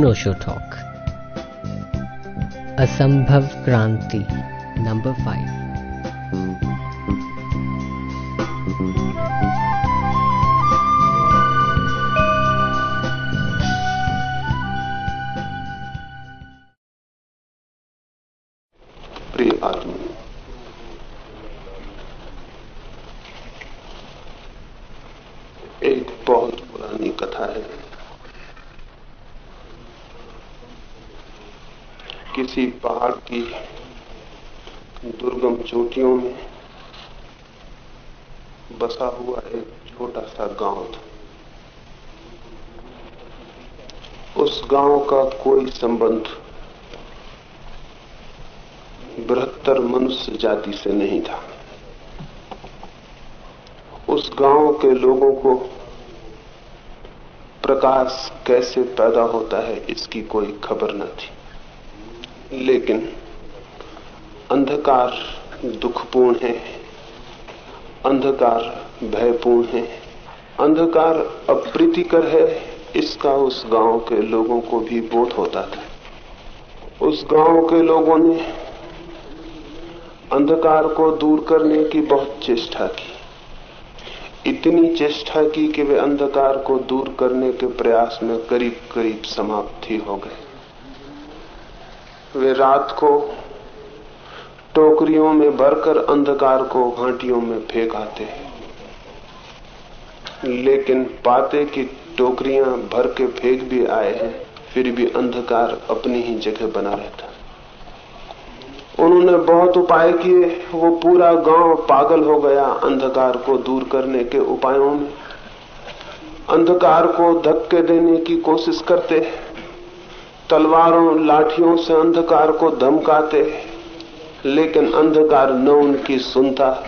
अनोशो talk असंभव क्रांति number five का कोई संबंध बृहत्तर मनुष्य जाति से नहीं था। उस गाँव के लोगों को प्रकाश कैसे पैदा होता है, इसकी कोई खबर न थी। लेकिन अंधकार दुखपूर्ण है, अंधकार भयपूर्ण है, अंधकार अप्रीतिकर है इसका उस गाँव के लोगों को भी बोध होता था। उस गाँव के लोगों ने अंधकार को दूर करने की बहुत चेष्टा की। इतनी चेष्टा की कि वे अंधकार को दूर करने के प्रयास में करीब करीब समाप्ति हो गए। वे रात को टोकरियों में भरकर अंधकार को घाटियों में फेंक आते। लेकिन पाते कि टोकरियाँ भर के फेंक भी आए हैं, फिर भी अंधकार अपनी ही जगह बना रहता। उन्होंने बहुत उपाय किए, वो पूरा गाँव पागल हो गया अंधकार को दूर करने के उपायों में। अंधकार को धक्के देने की कोशिश करते, तलवारों, लाठियों से अंधकार को धमकाते, लेकिन अंधकार न उनकी सुनता,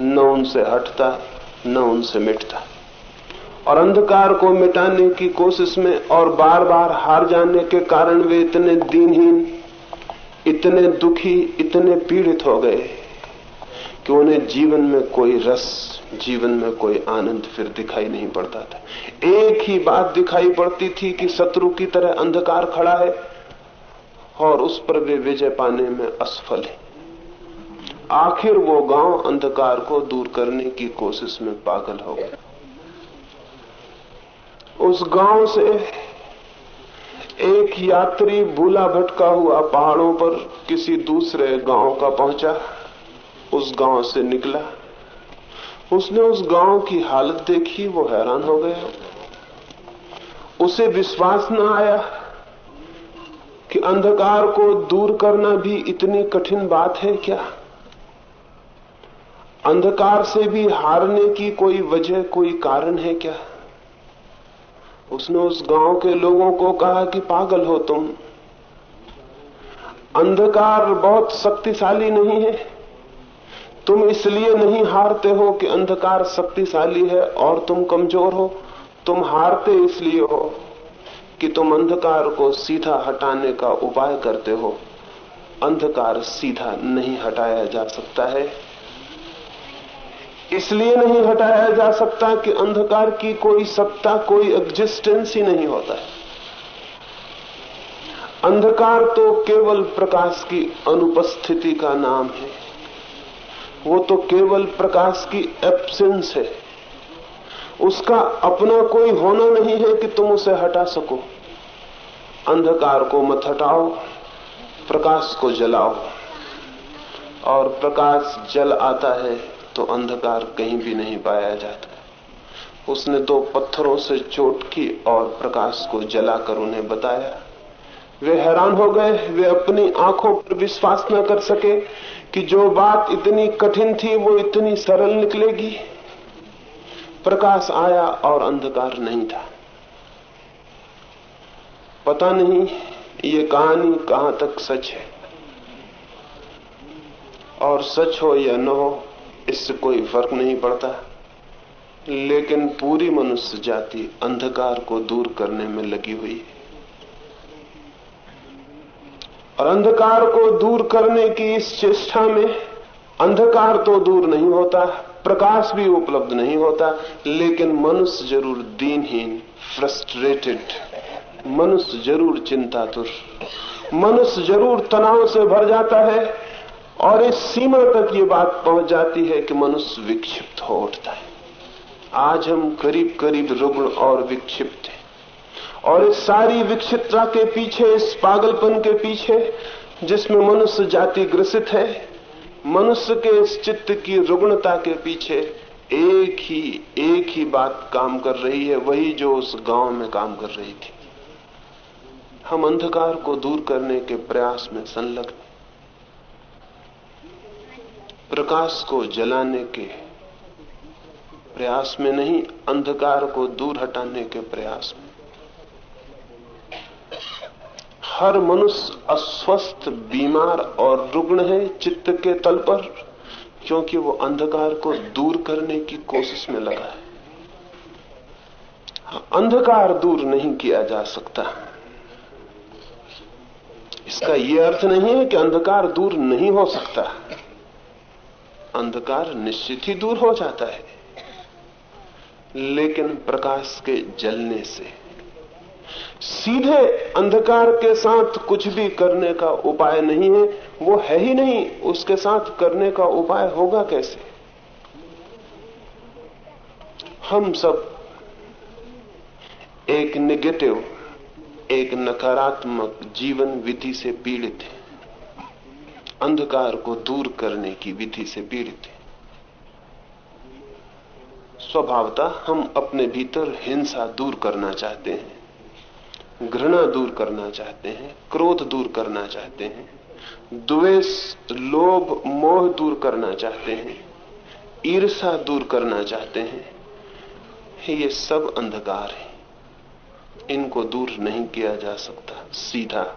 न उनसे हटता, न उनसे मिटता। और अंधकार को मिटाने की कोशिश में और बार बार हार जाने के कारण वे इतने दीनहीन, इतने दुखी, इतने पीड़ित हो गए कि उन्हें जीवन में कोई रस, जीवन में कोई आनंद फिर दिखाई नहीं पड़ता था। एक ही बात दिखाई पड़ती थी कि शत्रु की तरह अंधकार खड़ा है और उस पर वे विजय पाने में असफल है। आखिर वो गाँव अंधकार को दूर करने की कोशिश में पागल हो गया उस गाँव से एक यात्री भूला भटका हुआ पहाड़ों पर किसी दूसरे गाँव का पहुँचा, उस गाँव से निकला। उसने उस गाँव की हालत देखी, वो हैरान हो गया। उसे विश्वास न आया कि अंधकार को दूर करना भी इतनी कठिन बात है क्या। अंधकार से भी हारने की कोई वजह, कोई कारण है क्या? उसने उस गाँव के लोगों को कहा कि पागल हो तुम। अंधकार बहुत शक्तिशाली नहीं है। तुम इसलिए नहीं हारते हो कि अंधकार शक्तिशाली है और तुम कमज़ोर हो। तुम हारते इसलिए हो कि तुम अंधकार को सीधा हटाने का उपाय करते हो। अंधकार सीधा नहीं हटाया जा सकता है। इसलिए नहीं हटाया जा सकता कि अंधकार की कोई सत्ता, कोई एग्जिस्टेंस ही नहीं होता है। अंधकार तो केवल प्रकाश की अनुपस्थिति का नाम है। वो तो केवल प्रकाश की एब्सेंस है। उसका अपना कोई होना नहीं है कि तुम उसे हटा सको। अंधकार को मत हटाओ, प्रकाश को जलाओ। और प्रकाश जल आता है तो अंधकार कहीं भी नहीं पाया जाता। उसने दो पत्थरों से चोट की और प्रकाश को जलाकर उन्हें बताया। वे हैरान हो गए, वे अपनी आँखों पर विश्वास न कर सके कि जो बात इतनी कठिन थी, वो इतनी सरल निकलेगी। प्रकाश आया और अंधकार नहीं था। पता नहीं ये कहानी कहाँ तक सच है। और सच हो या न हो इससे कोई फ़र्क नहीं पड़ता। लेकिन पूरी मनुष्य जाति अंधकार को दूर करने में लगी हुई है। और अंधकार को दूर करने की इस चेष्टा में अंधकार तो दूर नहीं होता, प्रकाश भी उपलब्ध नहीं होता, लेकिन मनुष्य ज़रूर दीनहीन फ्रस्ट्रेटेड मनुष्य ज़रूर चिंतातुर, मनुष्य ज़रूर तनाव से भर जाता है। और इस सीमा तक ये बात पहुँच जाती है कि मनुष्य विक्षिप्त हो उठता है। आज हम करीब करीब रुग्ण और विक्षिप्त हैं। और इस सारी विक्षिप्तता के पीछे, इस पागलपन के पीछे, जिसमें मनुष्य जाति ग्रसित है, मनुष्य के इस चित्त की रुग्णता के पीछे एक ही एक ही बात काम कर रही है, वही जो उस गाँव में काम कर रही थी। हम अंधकार को दूर करने के प्रयास में संलग्न प्रकाश को जलाने के प्रयास में नहीं, अंधकार को दूर हटाने के प्रयास में। हर मनुष्य अस्वस्थ, बीमार और रुग्ण है चित्त के तल पर, क्योंकि वो अंधकार को दूर करने की कोशिश में लगा है। अंधकार दूर नहीं किया जा सकता। इसका यह अर्थ नहीं है कि अंधकार दूर नहीं हो सकता। अंधकार निश्चित ही दूर हो जाता है। लेकिन प्रकाश के जलने से, सीधे अंधकार के साथ कुछ भी करने का उपाय नहीं है, वो है ही नहीं, उसके साथ करने का उपाय होगा कैसे? हम सब एक निगेटिव एक नकारात्मक जीवन विधि से पीड़ित है। अंधकार को दूर करने की विधि से पीड़ित है। स्वभावतः हम अपने भीतर हिंसा दूर करना चाहते हैं, घृणा दूर करना चाहते हैं, क्रोध दूर करना चाहते हैं, द्वेष, लोभ, मोह दूर करना चाहते हैं ईर्षा दूर करना चाहते हैं, ये सब अंधकार है। इनको दूर नहीं किया जा सकता, सीधा।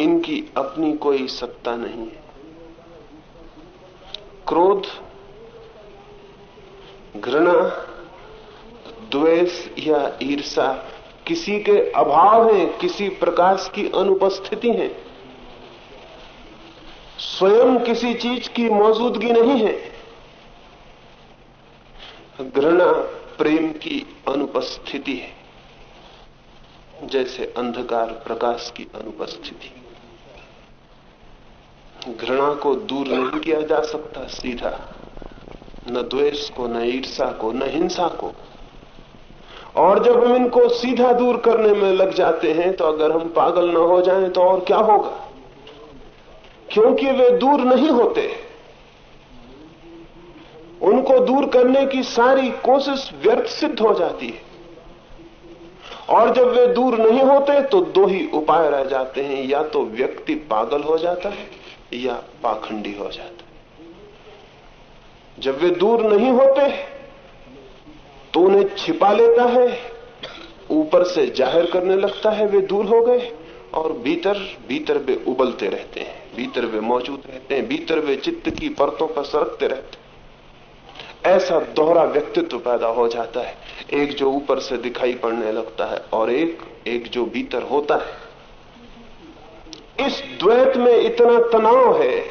इनकी अपनी कोई सत्ता नहीं है। क्रोध, घृणा, द्वेष या ईर्षा किसी के अभाव है, किसी प्रकाश की अनुपस्थिति है। स्वयं किसी चीज़ की मौजूदगी नहीं है। घृणा, प्रेम की अनुपस्थिति है, जैसे अंधकार प्रकाश की अनुपस्थिति। घृणा को दूर नहीं किया जा सकता, सीधा। न द्वेष को, न ईर्षा को, न हिंसा को। और जब हम इनको सीधा दूर करने में लग जाते हैं तो अगर हम पागल न हो जाएँ तो और क्या होगा? क्योंकि वे दूर नहीं होते। उनको दूर करने की सारी कोशिश व्यर्थ सिद्ध हो जाती है। और जब वे दूर नहीं होते तो दो ही उपाय रह जाते हैं। या तो व्यक्ति पागल हो जाता है या पाखंडी हो जाता। जब वे दूर नहीं होते तो उन्हें छिपा लेता है, ऊपर से ज़ाहिर करने लगता है वे दूर हो गए, और भीतर भीतर वे उबलते रहते हैं, भीतर वे मौजूद रहते हैं, भीतर वे चित्त की परतों पर सरकते रहते हैं। ऐसा दोहरा व्यक्तित्व पैदा हो जाता है। एक जो ऊपर से दिखाई पड़ने लगता है, और एक एक जो भीतर होता है। इस द्वैत में इतना तनाव है,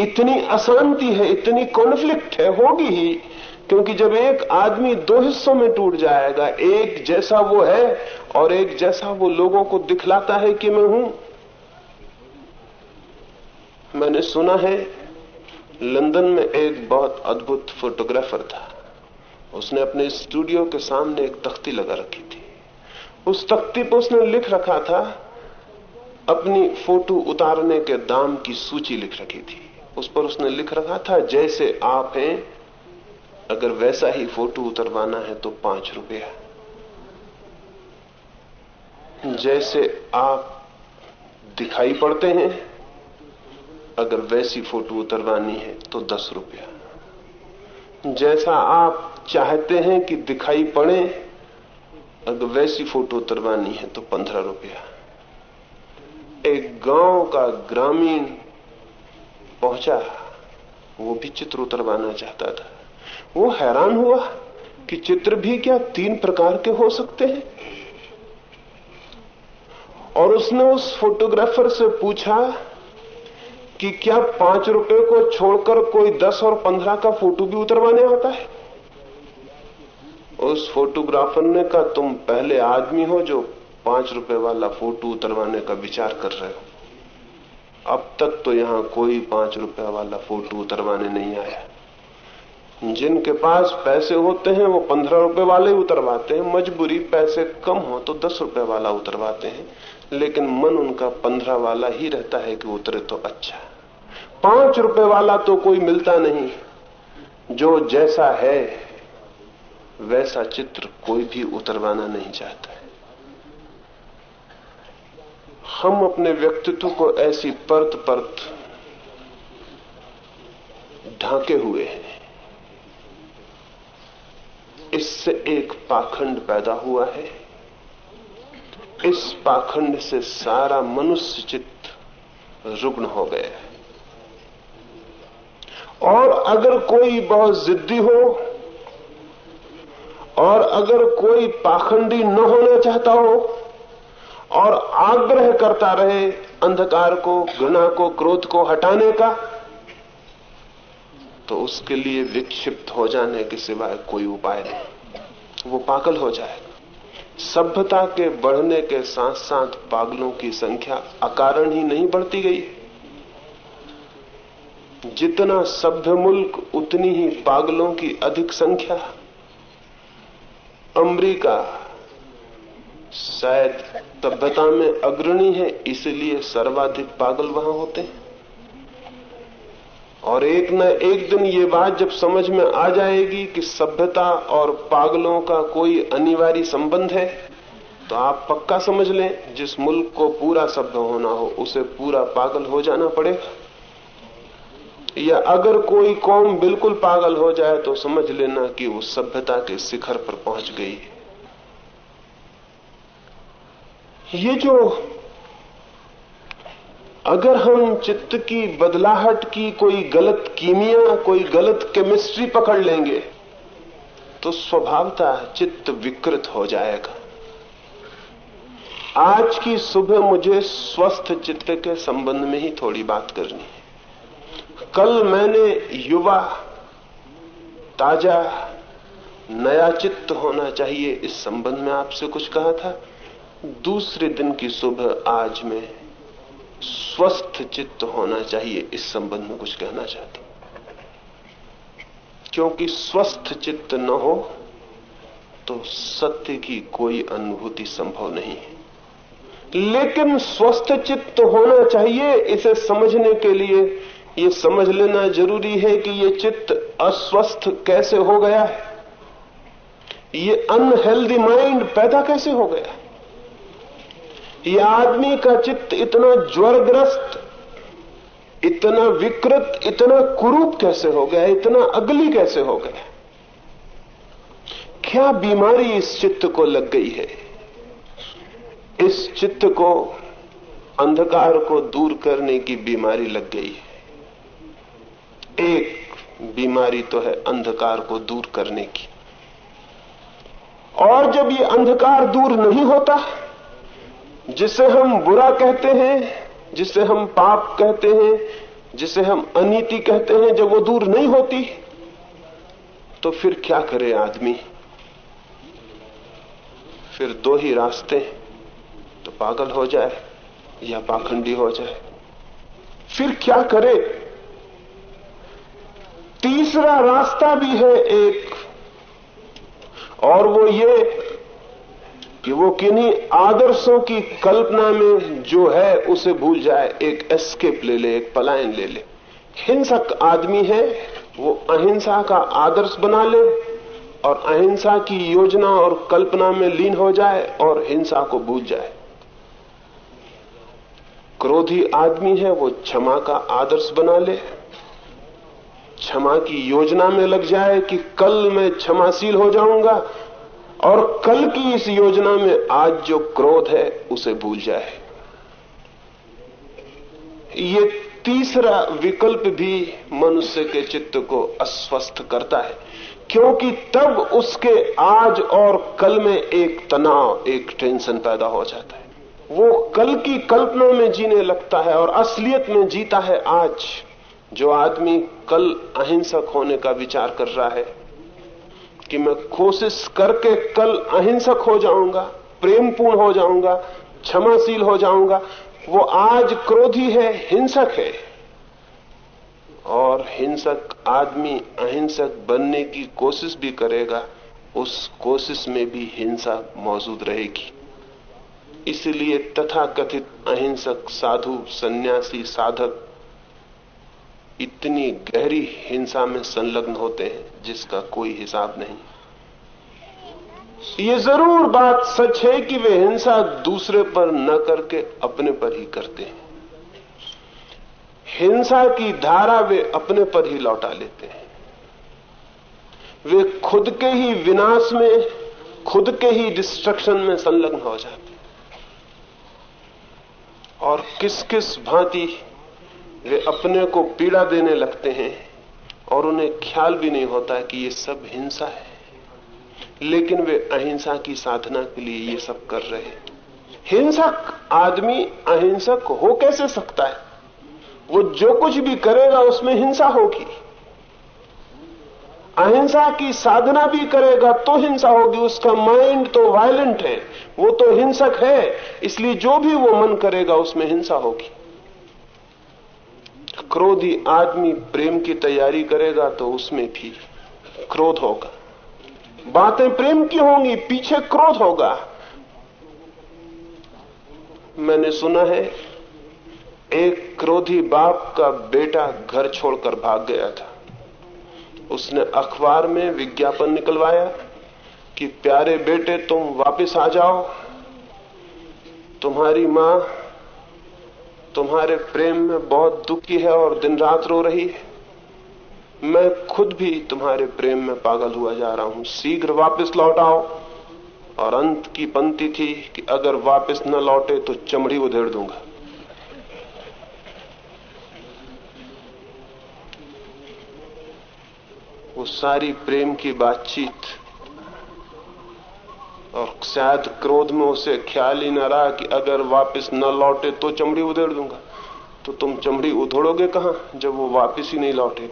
इतनी अशांति है, इतनी कॉन्फ्लिक्ट है, होगी ही, क्योंकि जब एक आदमी दो हिस्सों में टूट जाएगा, एक जैसा वो है और एक जैसा वो लोगों को दिखलाता है कि मैं हूँ। मैंने सुना है, लंदन में एक बहुत अद्भुत फोटोग्राफर था। उसने अपने स्टूडियो के सामने एक तख्ती लगा रखी थी। उस तख्ती पर उसने लिख रखा था अपनी फ़ोटो उतारने के दाम की सूची लिख रखी थी। उस पर उसने लिख रखा था, जैसे आप हैं, अगर वैसा ही फ़ोटो उतरवाना है तो पाँच रुपया। जैसे आप दिखाई पड़ते हैं, अगर वैसी फ़ोटो उतरवानी है तो दस रुपया। जैसा आप चाहते हैं कि दिखाई पड़े, अगर वैसी फ़ोटो उतरवानी है तो पंद्रह रुपया। एक गाँव का ग्रामीण पहुँचा, वो भी चित्र उतरवाना चाहता था। वो हैरान हुआ कि चित्र भी क्या तीन प्रकार के हो सकते हैं? और उसने उस फोटोग्राफर से पूछा कि क्या पाँच रुपए को छोड़कर कोई दस और पंद्रह का फ़ोटो भी उतरवाने आता है? उस फोटोग्राफर ने कहा, तुम पहले आदमी हो जो पाँच रुपए वाला फ़ोटो उतरवाने का विचार कर रहे हो। अब तक तो यहाँ कोई पाँच रुपए वाला फ़ोटो उतरवाने नहीं आया। जिनके पास पैसे होते हैं, वो पंद्रह रुपए वाले ही उतरवाते हैं। मजबूरी पैसे कम हो तो दस रुपए वाला उतरवाते हैं। लेकिन मन उनका पंद्रह वाला ही रहता है कि उतरे तो अच्छा। पाँच रुपए वाला तो कोई मिलता नहीं। जो जैसा है, वैसा चित्र कोई भी उतरवाना नहीं चाहता है हम अपने व्यक्तित्व को ऐसी परत परत ढांके हुए हैं। इससे एक पाखंड पैदा हुआ है। इस पाखंड से सारा मनुष्य चित्त रुग्ण हो गया है। और अगर कोई बहुत जिद्दी हो, और अगर कोई पाखंडी न होना चाहता हो और आग्रह करता रहे अंधकार को, घृणा को, क्रोध को हटाने का तो उसके लिए विक्षिप्त हो जाने के सिवाय कोई उपाय नहीं। वो पागल हो जाएगा सभ्यता के बढ़ने के साथ साथ पागलों की संख्या अकारण ही नहीं बढ़ती गई है। जितना सभ्य मुल्क, उतनी ही पागलों की अधिक संख्या। अमेरिका शायद सभ्यता में अग्रणी है, इसलिए सर्वाधिक पागल वहाँ होते हैं। और एक न एक दिन ये बात जब समझ में आ जाएगी कि सभ्यता और पागलों का कोई अनिवार्य संबंध है तो आप पक्का समझ लें, जिस मुल्क को पूरा सभ्य होना हो, उसे पूरा पागल हो जाना पड़ेगा। या अगर कोई कौम बिल्कुल पागल हो जाए तो समझ लेना कि वो सभ्यता के शिखर पर पहुँच गई ये जो अगर हम चित्त की बदलाहट की कोई गलत कीमिया, कोई गलत केमिस्ट्री पकड़ लेंगे तो स्वभावता चित्त विकृत हो जाएगा। आज की सुबह मुझे स्वस्थ चित्त के संबंध में ही थोड़ी बात करनी है। कल मैंने युवा, ताज़ा, नया चित्त होना चाहिए, इस संबंध में आपसे कुछ कहा था? दूसरे दिन की सुबह आज में स्वस्थ चित्त होना चाहिए, इस संबंध में कुछ कहना चाहता क्योंकि स्वस्थ चित्त न हो तो सत्य की कोई अनुभूति संभव नहीं है। लेकिन स्वस्थ चित्त होना चाहिए, इसे समझने के लिए ये समझ लेना ज़रूरी है कि ये चित्त अस्वस्थ कैसे हो गया है? ये अनहेल्दी माइंड पैदा कैसे हो गया ये आदमी का चित्त इतना ज्वरग्रस्त, इतना विकृत, इतना कुरूप कैसे हो गया, इतना अगली कैसे हो गया? क्या बीमारी इस चित्त को लग गई है? इस चित्त को, अंधकार को दूर करने की बीमारी लग गई है। एक बीमारी तो है अंधकार को दूर करने की। और जब ये अंधकार दूर नहीं होता जिसे हम बुरा कहते हैं, जिसे हम पाप कहते हैं, जिसे हम अनीति कहते हैं, जब वो दूर नहीं होती तो फिर क्या करे आदमी? फिर दो ही रास्ते तो पागल हो जाए या पाखंडी हो जाए। फिर क्या करे? तीसरा रास्ता भी है एक, और वो ये कि वो किन्हीं आदर्शों की कल्पना में जो है, उसे भूल जाए, एक एस्केप ले ले, एक पलायन ले ले। हिंसक आदमी है, वो अहिंसा का आदर्श बना ले और अहिंसा की योजना और कल्पना में लीन हो जाए और हिंसा को भूल जाए। क्रोधी आदमी है, वो क्षमा का आदर्श बना ले। क्षमा की योजना में लग जाए कि कल मैं क्षमाशील हो जाऊँगा और कल की इस योजना में आज जो क्रोध है, उसे भूल जाए। ये तीसरा विकल्प भी मनुष्य के चित्त को अस्वस्थ करता है, क्योंकि तब उसके आज और कल में एक तनाव, एक टेंशन पैदा हो जाता है। वो कल की कल्पना में जीने लगता है और असलियत में जीता है आज, जो आदमी कल अहिंसक होने का विचार कर रहा है। कि मैं कोशिश करके कल अहिंसक हो जाऊँगा, प्रेमपूर्ण हो जाऊँगा, क्षमाशील हो जाऊँगा। वो आज क्रोधी है, हिंसक है। और हिंसक आदमी अहिंसक बनने की कोशिश भी करेगा, उस कोशिश में भी हिंसा मौजूद रहेगी। इसलिए तथाकथित अहिंसक साधु, सन्यासी, साधक इतनी गहरी हिंसा में संलग्न होते हैं, जिसका कोई हिसाब नहीं। ये ज़रूर बात सच है कि वे हिंसा दूसरे पर न करके अपने पर ही करते हैं। हिंसा की धारा वे अपने पर ही लौटा लेते हैं। वे खुद के ही विनाश में, खुद के ही डिस्ट्रक्शन में संलग्न हो जाते और किस किस भांति वे अपने को पीड़ा देने लगते हैं और उन्हें ख्याल भी नहीं होता कि ये सब हिंसा है। लेकिन वे अहिंसा की साधना के लिए ये सब कर रहे हैं। हिंसक आदमी अहिंसक हो कैसे सकता है? वो जो कुछ भी करेगा, उसमें हिंसा होगी। अहिंसा की साधना भी करेगा तो हिंसा होगी। उसका माइंड तो वायलेंट है, वो तो हिंसक है, इसलिए जो भी वो मन करेगा, उसमें हिंसा होगी। क्रोधी आदमी प्रेम की तैयारी करेगा तो उसमें भी क्रोध होगा। बातें प्रेम की होंगी, पीछे क्रोध होगा। मैंने सुना है, एक क्रोधी बाप का बेटा घर छोड़कर भाग गया था। उसने अखबार में विज्ञापन निकलवाया कि, प्यारे बेटे, तुम वापस आ जाओ। तुम्हारी माँ तुम्हारे प्रेम में बहुत दुखी है और दिन रात रो रही है। मैं खुद भी तुम्हारे प्रेम में पागल हुआ जा रहा हूँ। शीघ्र वापस लौट आओ। और अंत की पंक्ति थी कि अगर वापस न लौटे तो चमड़ी उधेड़ दूँगा। वो सारी प्रेम की बातचीत और शायद क्रोध में उसे ख्याल ही न रहा कि अगर वापस न लौटे तो चमड़ी उधेड़ दूँगा। तो तुम चमड़ी उधोड़ोगे कहाँ, जब वो वापस ही नहीं लौटे?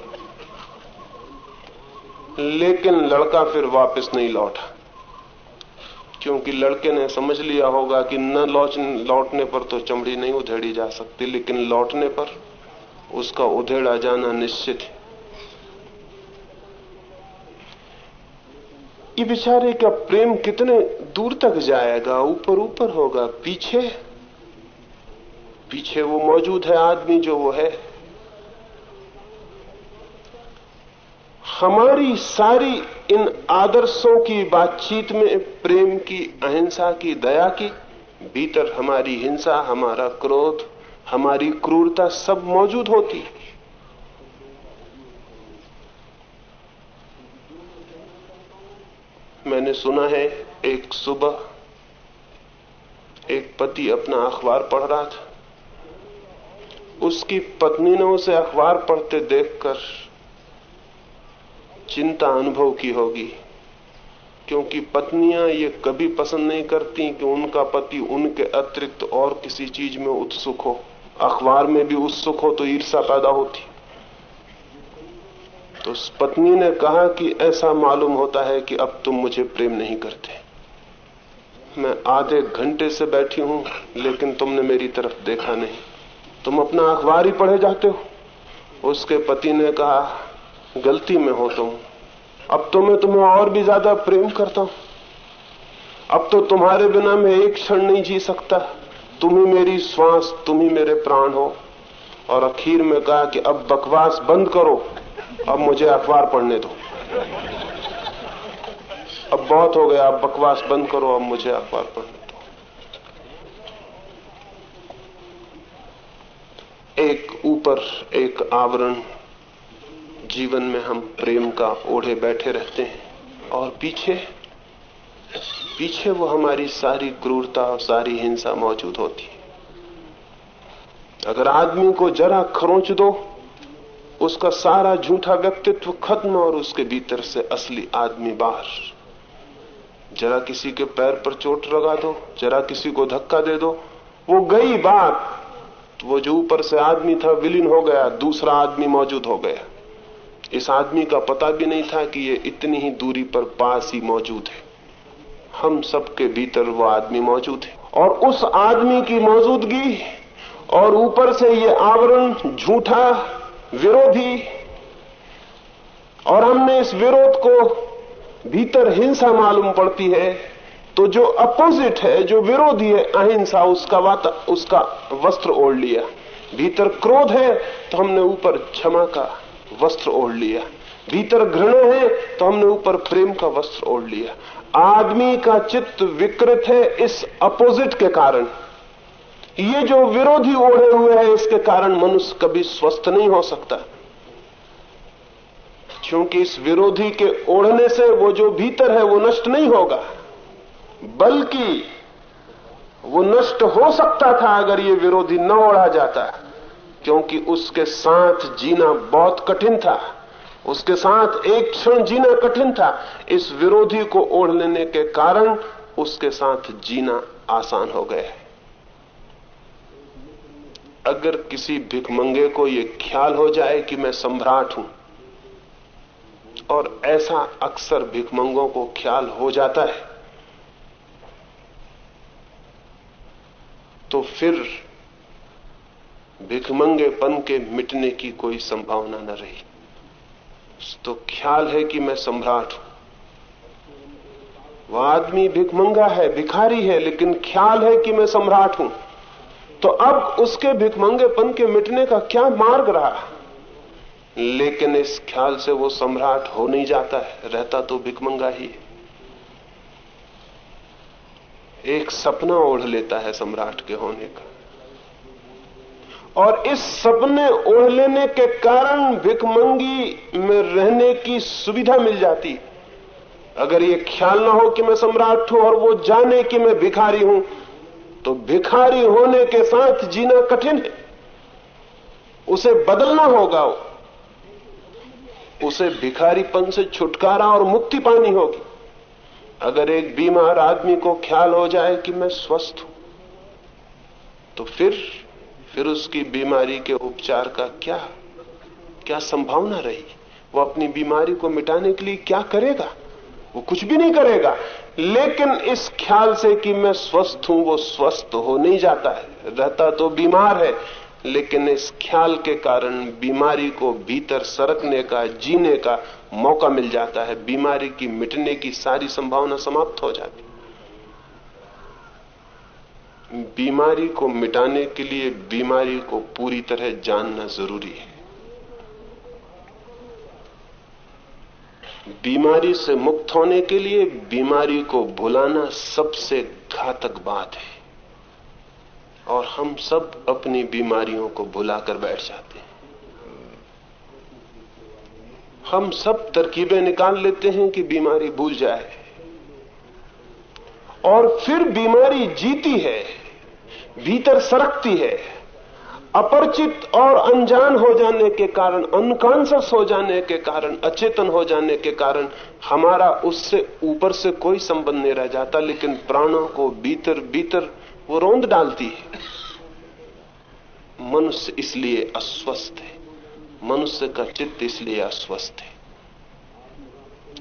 लेकिन लड़का फिर वापस नहीं लौटा। क्योंकि लड़के ने समझ लिया होगा कि न लौट लौटने पर तो चमड़ी नहीं उधेड़ी जा सकती, लेकिन लौटने पर उसका उधेड़ा जाना निश्चित है। ये बेचारे का प्रेम कितने दूर तक जाएगा? ऊपर ऊपर होगा, पीछे? पीछे वो मौजूद है आदमी जो वो है। हमारी सारी इन आदर्शों की बातचीत में, प्रेम की, अहिंसा की, दया की, भीतर हमारी हिंसा, हमारा क्रोध, हमारी क्रूरता सब मौजूद होती। है मैंने सुना है, एक सुबह एक पति अपना अखबार पढ़ रहा था। उसकी पत्नी ने उसे अखबार पढ़ते देखकर चिंता अनुभव की होगी, क्योंकि पत्नियाँ ये कभी पसंद नहीं करती कि उनका पति उनके अतिरिक्त और किसी चीज़ में उत्सुक हो। अखबार में भी उत्सुक हो तो ईर्षा पैदा होती। तो उस पत्नी ने कहा कि ऐसा मालूम होता है कि अब तुम मुझे प्रेम नहीं करते। मैं आधे घंटे से बैठी हूँ, लेकिन तुमने मेरी तरफ़ देखा नहीं। तुम अपना अखबार ही पढ़े जाते हो। उसके पति ने कहा, गलती में हो तुम। अब तो मैं तुम्हें और भी ज़्यादा प्रेम करता हूँ। अब तो तुम्हारे बिना मैं एक क्षण नहीं जी सकता। तुम ही मेरी श्वास, तुम ही मेरे प्राण हो। और आखिर में कहा कि, अब बकवास बंद करो। अब मुझे अखबार पढ़ने दो। अब बहुत हो गया, अब बकवास बंद करो, अब मुझे अखबार पढ़ने दो। एक ऊपर, एक आवरण, जीवन में हम प्रेम का ओढ़े बैठे रहते हैं, और पीछे पीछे वो हमारी सारी क्रूरता और सारी हिंसा मौजूद होती है। अगर आदमी को जरा खरोच दो उसका सारा झूठा व्यक्तित्व खत्म और उसके भीतर से असली आदमी बाहर। जरा किसी के पैर पर चोट लगा दो, जरा किसी को धक्का दे दो। वो गई बात तो वो जो ऊपर से आदमी था, विलीन हो गया, दूसरा आदमी मौजूद हो गया। इस आदमी का पता भी नहीं था कि ये इतनी ही दूरी पर पास ही मौजूद है। हम सबके भीतर वो आदमी मौजूद है। और उस आदमी की मौजूदगी, और ऊपर से ये आवरण झूठा विरोधी। और हमने इस विरोध को भीतर हिंसा मालूम पड़ती है। तो जो अपोजिट है, जो विरोधी है, अहिंसा, उसका वाता, उसका वस्त्र ओढ़ लिया। भीतर क्रोध है तो हमने ऊपर क्षमा का वस्त्र ओढ़ लिया। भीतर घृणा है तो हमने ऊपर प्रेम का वस्त्र ओढ़ लिया। आदमी का चित्त विकृत है, इस अपोजिट के कारण। ये जो विरोधी ओढ़े हुए है, इसके कारण मनुष्य कभी स्वस्थ नहीं हो सकता। क्योंकि इस विरोधी के ओढ़ने से वो जो भीतर है, वो नष्ट नहीं होगा। बल्कि वो नष्ट हो सकता था अगर ये विरोधी न ओढ़ा जाता, क्योंकि उसके साथ जीना बहुत कठिन था। उसके साथ एक क्षण जीना कठिन था। इस विरोधी को ओढ़ लेने के कारण उसके साथ जीना आसान हो गया। है अगर किसी भिकमंगे को यह ख्याल हो जाए कि मैं सम्राट हूँ, और ऐसा अक्सर भिकमंगों को ख्याल हो जाता है तो फिर भिकमंगेपन के मिटने की कोई संभावना न रही। तो ख्याल है कि मैं सम्राट हूँ। वह आदमी भिकमंगा है, भिखारी है, लेकिन ख्याल है कि मैं सम्राट हूँ। तो अब उसके भिकमंगेपन के मिटने का क्या मार्ग रहा? लेकिन इस ख्याल से वो सम्राट हो नहीं जाता है। रहता तो भिकमंगा ही है। एक सपना ओढ़ लेता है सम्राट के होने का। और इस सपने ओढ़ लेने के कारण भिकमंगी में रहने की सुविधा मिल जाती। अगर ये ख्याल ना हो कि मैं सम्राट हूँ और वो जाने कि मैं भिखारी हूँ तो भिखारी होने के साथ जीना कठिन है। उसे बदलना होगा उसे भिखारीपन से छुटकारा और मुक्ति पानी होगी। अगर एक बीमार आदमी को ख्याल हो जाए कि मैं स्वस्थ हूँ तो फिर फिर उसकी बीमारी के उपचार का क्या क्या संभावना रही? वो अपनी बीमारी को मिटाने के लिए क्या करेगा? वो कुछ भी नहीं करेगा। लेकिन इस ख्याल से कि मैं स्वस्थ हूँ, वो स्वस्थ हो नहीं जाता है। रहता तो बीमार है, लेकिन इस ख्याल के कारण बीमारी को भीतर सरकने का, जीने का मौका मिल जाता है। बीमारी की मिटने की सारी संभावना समाप्त हो जाती बीमारी को मिटाने के लिए बीमारी को पूरी तरह जानना ज़रूरी है। बीमारी से मुक्त होने के लिए बीमारी को भुलाना सबसे घातक बात है। और हम सब अपनी बीमारियों को भुलाकर बैठ जाते हैं। हम सब तरकीबें निकाल लेते हैं कि बीमारी भूल जाए। और फिर बीमारी जीती है, भीतर सरकती है। अपरिचित और अनजान हो जाने के कारण अनकॉन्सियस हो जाने के कारण, अचेतन हो जाने के कारण हमारा उससे ऊपर से कोई संबंध नहीं रह जाता, लेकिन प्राणों को भीतर भीतर वो रोंद डालती है। मनुष्य इसलिए अस्वस्थ है। मनुष्य का चित्त इसलिए अस्वस्थ है।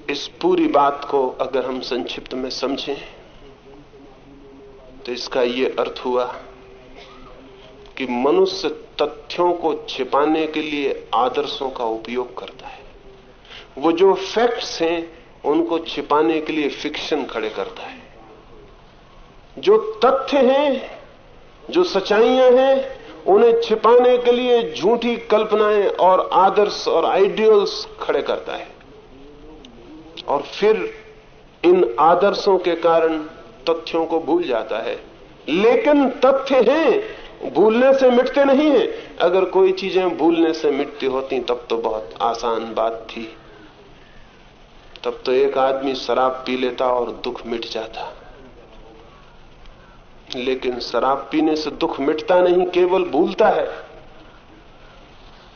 इस पूरी बात को अगर हम संक्षिप्त में समझें तो इसका यह अर्थ हुआ कि मनुष्य तथ्यों को छिपाने के लिए आदर्शों का उपयोग करता है। वो जो फैक्ट्स हैं, उनको छिपाने के लिए फिक्शन खड़े करता है। जो तथ्य हैं, जो सच्चाइयाँ हैं, उन्हें छिपाने के लिए झूठी कल्पनाएँ और आदर्श और आइडियल्स खड़े करता है। और फिर इन आदर्शों के कारण तथ्यों को भूल जाता है। लेकिन तथ्य हैं भूलने से मिटते नहीं हैं। अगर कोई चीज़ें भूलने से मिटती होती, तब तो बहुत आसान बात थी। तब तो एक आदमी शराब पी लेता और दुख मिट जाता। लेकिन शराब पीने से दुख मिटता नहीं, केवल भूलता है।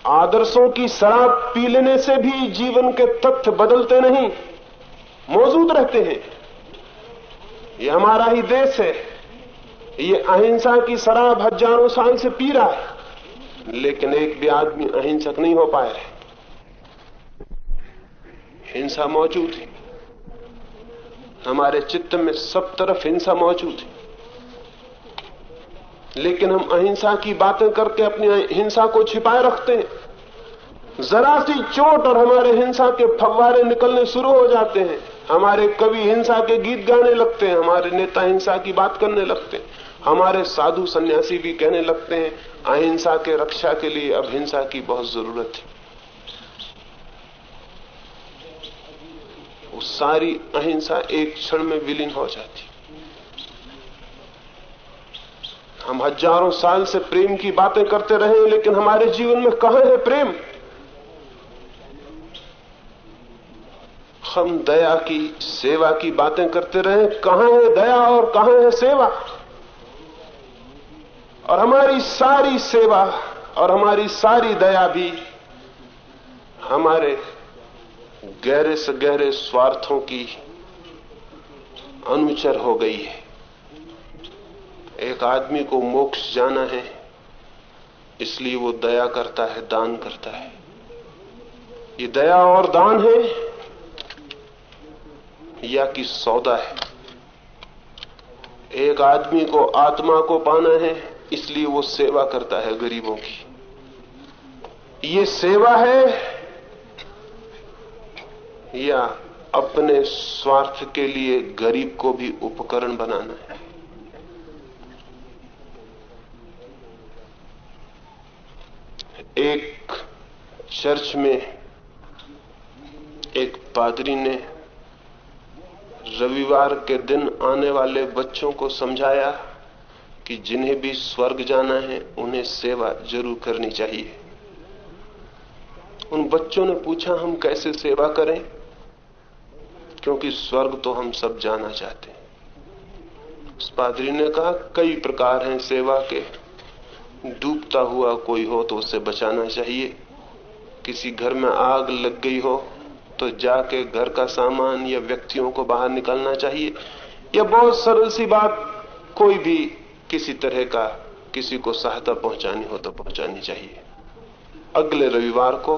आदर्शों की शराब पी लेने से भी जीवन के तथ्य बदलते नहीं, मौजूद रहते हैं। ये हमारा ही देश है। ये अहिंसा की शराब हज़ारों साल से पी रहा है। लेकिन एक भी आदमी अहिंसक नहीं हो पाया है। हिंसा मौजूद है। हमारे चित्त में सब तरफ़ हिंसा मौजूद है। लेकिन हम अहिंसा की बातें करके अपनी हिंसा को छिपाए रखते हैं। जरा सी चोट और हमारे हिंसा के फव्वारे निकलने शुरू हो जाते हैं। हमारे कवि हिंसा के गीत गाने लगते हैं। हमारे नेता हिंसा की बात करने लगते हैं। हमारे साधु सन्यासी भी कहने लगते हैं, अहिंसा के रक्षा के लिए अब हिंसा की बहुत ज़रूरत है। वो सारी अहिंसा एक क्षण में विलीन हो जाती। हम हज़ारों साल से प्रेम की बातें करते रहे लेकिन हमारे जीवन में कहाँ है प्रेम? हम दया की, सेवा की बातें करते रहे कहाँ है दया और कहाँ है सेवा? और हमारी सारी सेवा और हमारी सारी दया भी हमारे गहरे से गहरे स्वार्थों की अनुचर हो गई है। एक आदमी को मोक्ष जाना है, इसलिए वो दया करता है, दान करता है। ये दया और दान है या कि सौदा है? एक आदमी को आत्मा को पाना है इसलिए वो सेवा करता है गरीबों की। ये सेवा है या अपने स्वार्थ के लिए गरीब को भी उपकरण बनाना है? एक चर्च में एक पादरी ने रविवार के दिन आने वाले बच्चों को समझाया कि जिन्हें भी स्वर्ग जाना है, उन्हें सेवा ज़रूर करनी चाहिए। उन बच्चों ने पूछा, हम कैसे सेवा करें? क्योंकि स्वर्ग तो हम सब जाना चाहते हैं। उस पादरी ने कहा, कई प्रकार हैं सेवा के। डूबता हुआ कोई हो तो उसे बचाना चाहिए। किसी घर में आग लग गई हो तो जाके घर का सामान या व्यक्तियों को बाहर निकालना चाहिए। या बहुत सरल सी बात कोई भी किसी तरह का किसी को सहायता पहुंचानी हो तो पहुंचानी चाहिए। अगले रविवार को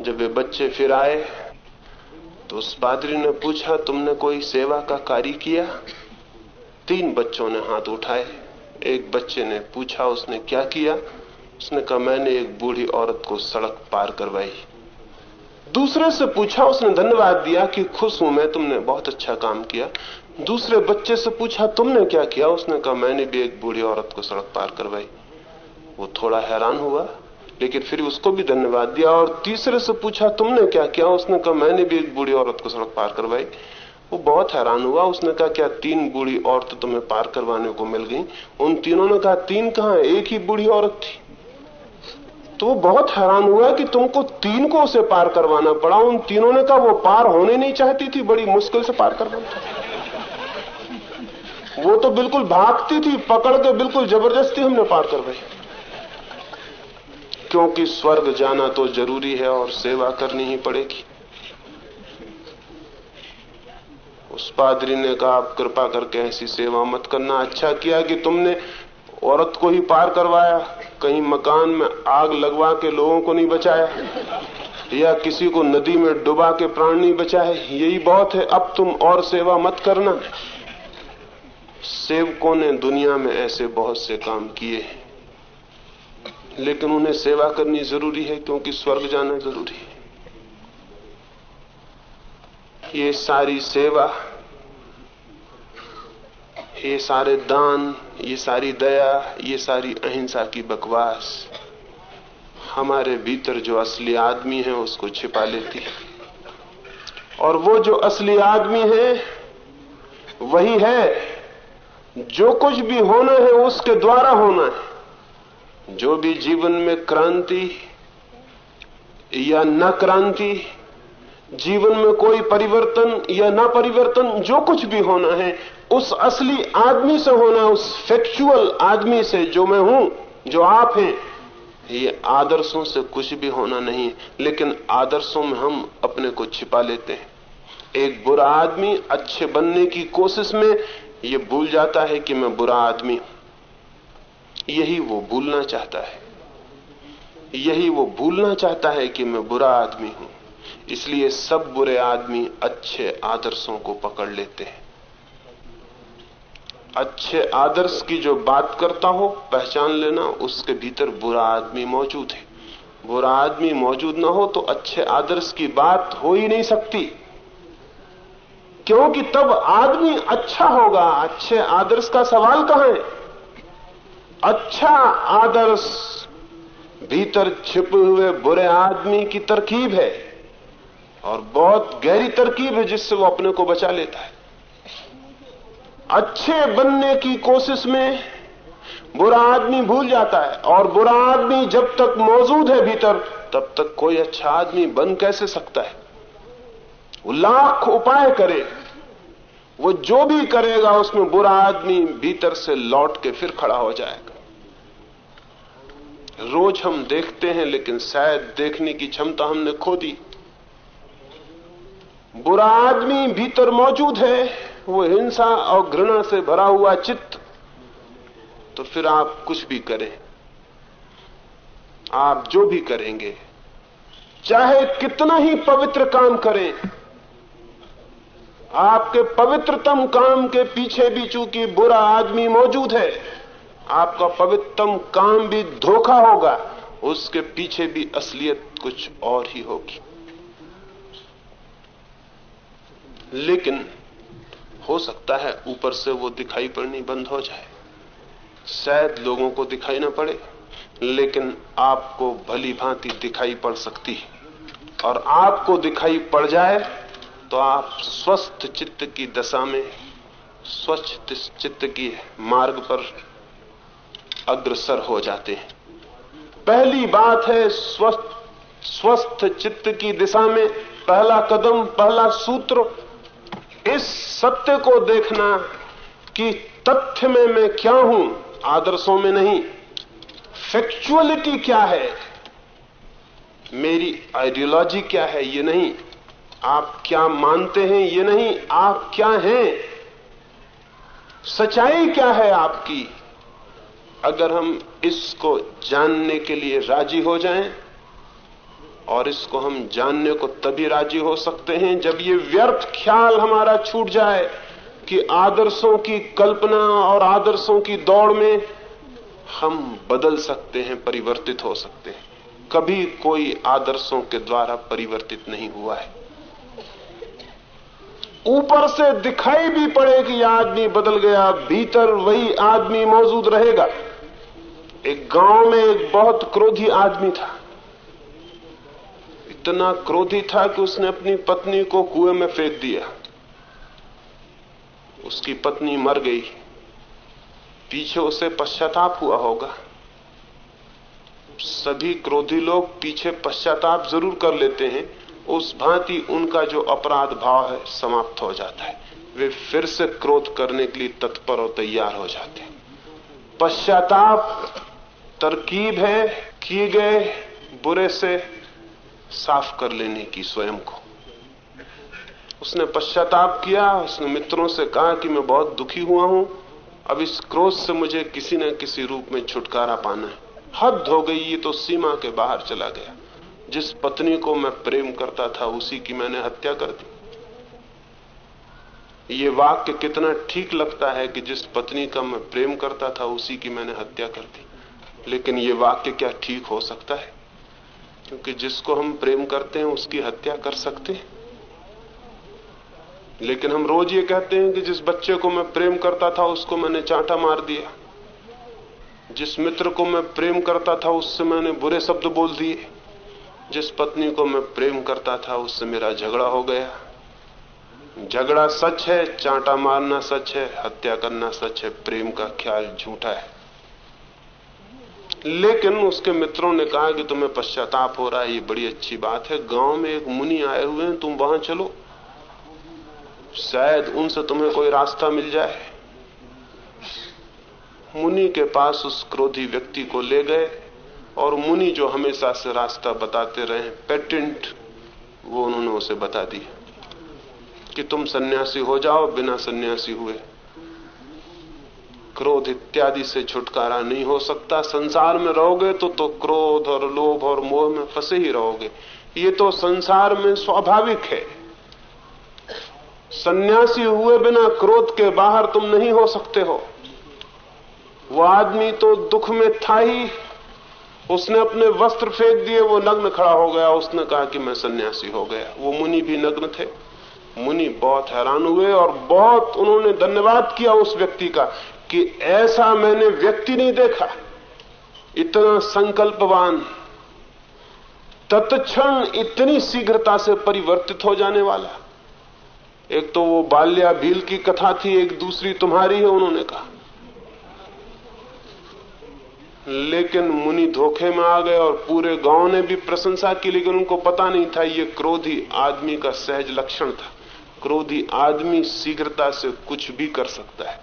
जब वे बच्चे फिर आए तो उस पादरी ने पूछा, तुमने कोई सेवा का कार्य किया? तीन बच्चों ने हाथ उठाए। एक बच्चे ने पूछा, उसने क्या किया? उसने कहा, मैंने एक बूढ़ी औरत को सड़क पार करवाई। दूसरे से पूछा, उसने धन्यवाद दिया कि खुश हूँ, मैं तुमने बहुत अच्छा काम किया। दूसरे बच्चे से पूछा, तुमने क्या किया? उसने कहा, मैंने भी एक बूढ़ी औरत को सड़क पार करवाई। वो थोड़ा हैरान हुआ, लेकिन फिर उसको भी धन्यवाद दिया और तीसरे से पूछा, तुमने क्या किया? उसने कहा, मैंने भी एक बूढ़ी औरत को सड़क पार करवाई। वो बहुत हैरान हुआ, उसने कहा, क्या तीन बूढ़ी औरत तुम्हें पार करवाने को मिल गई? उन तीनों ने कहा, तीन कहा एक ही बूढ़ी औरत थी। तो वो बहुत हैरान हुआ कि तुमको तीन को उसे पार करवाना पड़ा। उन तीनों ने कहा, वो पार होने नहीं चाहती थी, बड़ी मुश्किल से पार करवाना वो तो बिल्कुल भागती थी, पकड़ के बिल्कुल ज़बरदस्ती हमने पार कर करवाई क्योंकि स्वर्ग जाना तो ज़रूरी है और सेवा करनी ही पड़ेगी। उस पादरी ने कहा, आप कृपा करके ऐसी सेवा मत करना। अच्छा किया कि तुमने औरत को ही पार करवाया। कहीं मकान में आग लगवा के लोगों को नहीं बचाया। या किसी को नदी में डुबा के प्राण नहीं बचाए। यही बहुत है। अब तुम और सेवा मत करना। सेवकों ने दुनिया में ऐसे बहुत से काम किए हैं। लेकिन उन्हें सेवा करनी ज़रूरी है, क्योंकि स्वर्ग जाना ज़रूरी है। ये सारी सेवा, ये सारे दान, ये सारी दया, ये सारी अहिंसा की बकवास हमारे भीतर जो असली आदमी है, उसको छिपा लेती है। और वो जो असली आदमी है, वही है जो कुछ भी होना है उसके द्वारा होना है। जो भी जीवन में क्रांति या न क्रांति, जीवन में कोई परिवर्तन या ना परिवर्तन, जो कुछ भी होना है, उस असली आदमी से होना, उस फैक्चुअल आदमी से जो मैं हूँ, जो आप हैं, ये आदर्शों से कुछ भी होना नहीं है। लेकिन आदर्शों में हम अपने को छिपा लेते हैं। एक बुरा आदमी अच्छे बनने की कोशिश में ये भूल जाता है कि मैं बुरा आदमी हूँ। यही वो भूलना चाहता है। यही वो भूलना चाहता है कि मैं बुरा आदमी हूँ। इसलिए सब बुरे आदमी अच्छे आदर्शों को पकड़ लेते हैं। अच्छे आदर्श की जो बात करता हो, पहचान लेना, उसके भीतर बुरा आदमी मौजूद है। बुरा आदमी मौजूद ना हो तो अच्छे आदर्श की बात हो ही नहीं सकती। क्योंकि तब आदमी अच्छा होगा। अच्छे आदर्श का सवाल कहाँ। है अच्छा आदर्श भीतर छिपे हुए बुरे आदमी की तरकीब है और बहुत गहरी तरकीब है जिससे वो अपने को बचा लेता है। अच्छे बनने की कोशिश में बुरा आदमी भूल जाता है और बुरा आदमी जब तक मौजूद है भीतर, तब तक कोई अच्छा आदमी बन कैसे सकता है? वो लाख उपाय करे, वो जो भी करेगा, उसमें बुरा आदमी भीतर से लौट के फिर खड़ा हो जाएगा। रोज हम देखते हैं, लेकिन शायद देखने की क्षमता हमने खो दी। बुरा आदमी भीतर मौजूद है, वो हिंसा और घृणा से भरा हुआ चित्त तो फिर आप कुछ भी करें। आप जो भी करेंगे, चाहे कितना ही पवित्र काम करें आपके पवित्रतम काम के पीछे भी चूँकि बुरा आदमी मौजूद है, आपका पवित्रतम काम भी धोखा होगा, उसके पीछे भी असलियत कुछ और ही होगी। लेकिन हो सकता है ऊपर से वो दिखाई पड़नी बंद हो जाए। शायद लोगों को दिखाई ना पड़े, लेकिन आपको भली भांति दिखाई पड़ सकती है। और आपको दिखाई पड़ जाए तो आप स्वस्थ चित्त की दशा में स्वच्छ चित्त की मार्ग पर अग्रसर हो जाते हैं। पहली बात है स्वस्थ स्वस्थ चित्त की दिशा में पहला कदम, पहला सूत्र, इस सत्य को देखना कि तथ्य में मैं क्या हूँ, आदर्शों में नहीं। फैक्चुअलिटी क्या है? मेरी आइडियोलॉजी क्या है, ये नहीं। आप क्या मानते हैं ये नहीं? आप क्या हैं? सच्चाई क्या है आपकी? अगर हम इसको जानने के लिए राज़ी हो जाएँ, और इसको हम जानने को तभी राज़ी हो सकते हैं जब ये व्यर्थ ख्याल हमारा छूट जाए कि आदर्शों की कल्पना और आदर्शों की दौड़ में हम बदल सकते हैं, परिवर्तित हो सकते हैं। कभी कोई आदर्शों के द्वारा परिवर्तित नहीं हुआ है। ऊपर से दिखाई भी पड़े कि आदमी बदल गया, भीतर वही आदमी मौजूद रहेगा। एक गाँव में एक बहुत क्रोधी आदमी था। इतना क्रोधी था कि उसने अपनी पत्नी को कुएँ में फेंक दिया। उसकी पत्नी मर गई। पीछे उसे पश्चाताप हुआ होगा। सभी क्रोधी लोग पीछे पश्चाताप ज़रूर कर लेते हैं। उस भांति उनका जो अपराध भाव है, समाप्त हो जाता है। वे फिर से क्रोध करने के लिए तत्पर और तैयार हो जाते हैं। पश्चाताप, तरकीब है, किए गए बुरे से साफ़ कर लेने की स्वयं को। उसने पश्चाताप किया, उसने मित्रों से कहा कि मैं बहुत दुखी हुआ हूँ, अब इस क्रोध से मुझे किसी न किसी रूप में छुटकारा पाना है। हद हो गई, ये तो सीमा के बाहर चला गया। जिस पत्नी को मैं प्रेम करता था, उसी की मैंने हत्या कर दी। ये वाक्य कितना ठीक लगता है कि जिस पत्नी का मैं प्रेम करता था, उसी की मैंने हत्या कर दी। लेकिन ये वाक्य क्या ठीक हो सकता है? क्योंकि जिसको हम प्रेम करते हैं, उसकी हत्या कर सकते हैं। लेकिन हम रोज ये कहते हैं कि जिस बच्चे को मैं प्रेम करता था, उसको मैंने चांटा मार दिया। जिस मित्र को मैं प्रेम करता था, उससे मैंने बुरे शब्द बोल दिए। जिस पत्नी को मैं प्रेम करता था, उससे मेरा झगड़ा हो गया। झगड़ा सच है, चांटा मारना सच है, हत्या करना सच है, प्रेम का ख्याल झूठा है। लेकिन उसके मित्रों ने कहा कि तुम्हें पश्चाताप हो रहा है, ये बड़ी अच्छी बात है। गाँव में एक मुनि आए हुए हैं, तुम वहाँ चलो। शायद उनसे तुम्हें कोई रास्ता मिल जाए। मुनि के पास उस क्रोधी व्यक्ति को ले गए। और मुनि जो हमेशा से रास्ता बताते रहे पेटेंट वो उन्होंने उसे बता दी कि तुम सन्यासी हो जाओ, बिना सन्यासी हुए। क्रोध इत्यादि से छुटकारा नहीं हो सकता। संसार में रहोगे तो तो क्रोध और लोभ और मोह में फंसे ही रहोगे। ये तो संसार में स्वाभाविक है। सन्यासी हुए बिना क्रोध के बाहर तुम नहीं हो सकते हो। वो आदमी तो दुख में था ही। उसने अपने वस्त्र फेंक दिए, वो नग्न खड़ा हो गया। उसने कहा कि मैं सन्यासी हो गया। वो मुनि भी नग्न थे। मुनि बहुत हैरान हुए और बहुत उन्होंने धन्यवाद किया उस व्यक्ति का कि ऐसा मैंने व्यक्ति नहीं देखा। इतना संकल्पवान, तत्क्षण इतनी शीघ्रता से परिवर्तित हो जाने वाला। एक तो वो बाल्या भील की कथा थी, एक दूसरी तुम्हारी है, उन्होंने कहा। लेकिन मुनि धोखे में आ गए और पूरे गाँव ने भी प्रशंसा की, लेकिन उनको पता नहीं था ये क्रोधी आदमी का सहज लक्षण था। क्रोधी आदमी शीघ्रता से कुछ भी कर सकता है।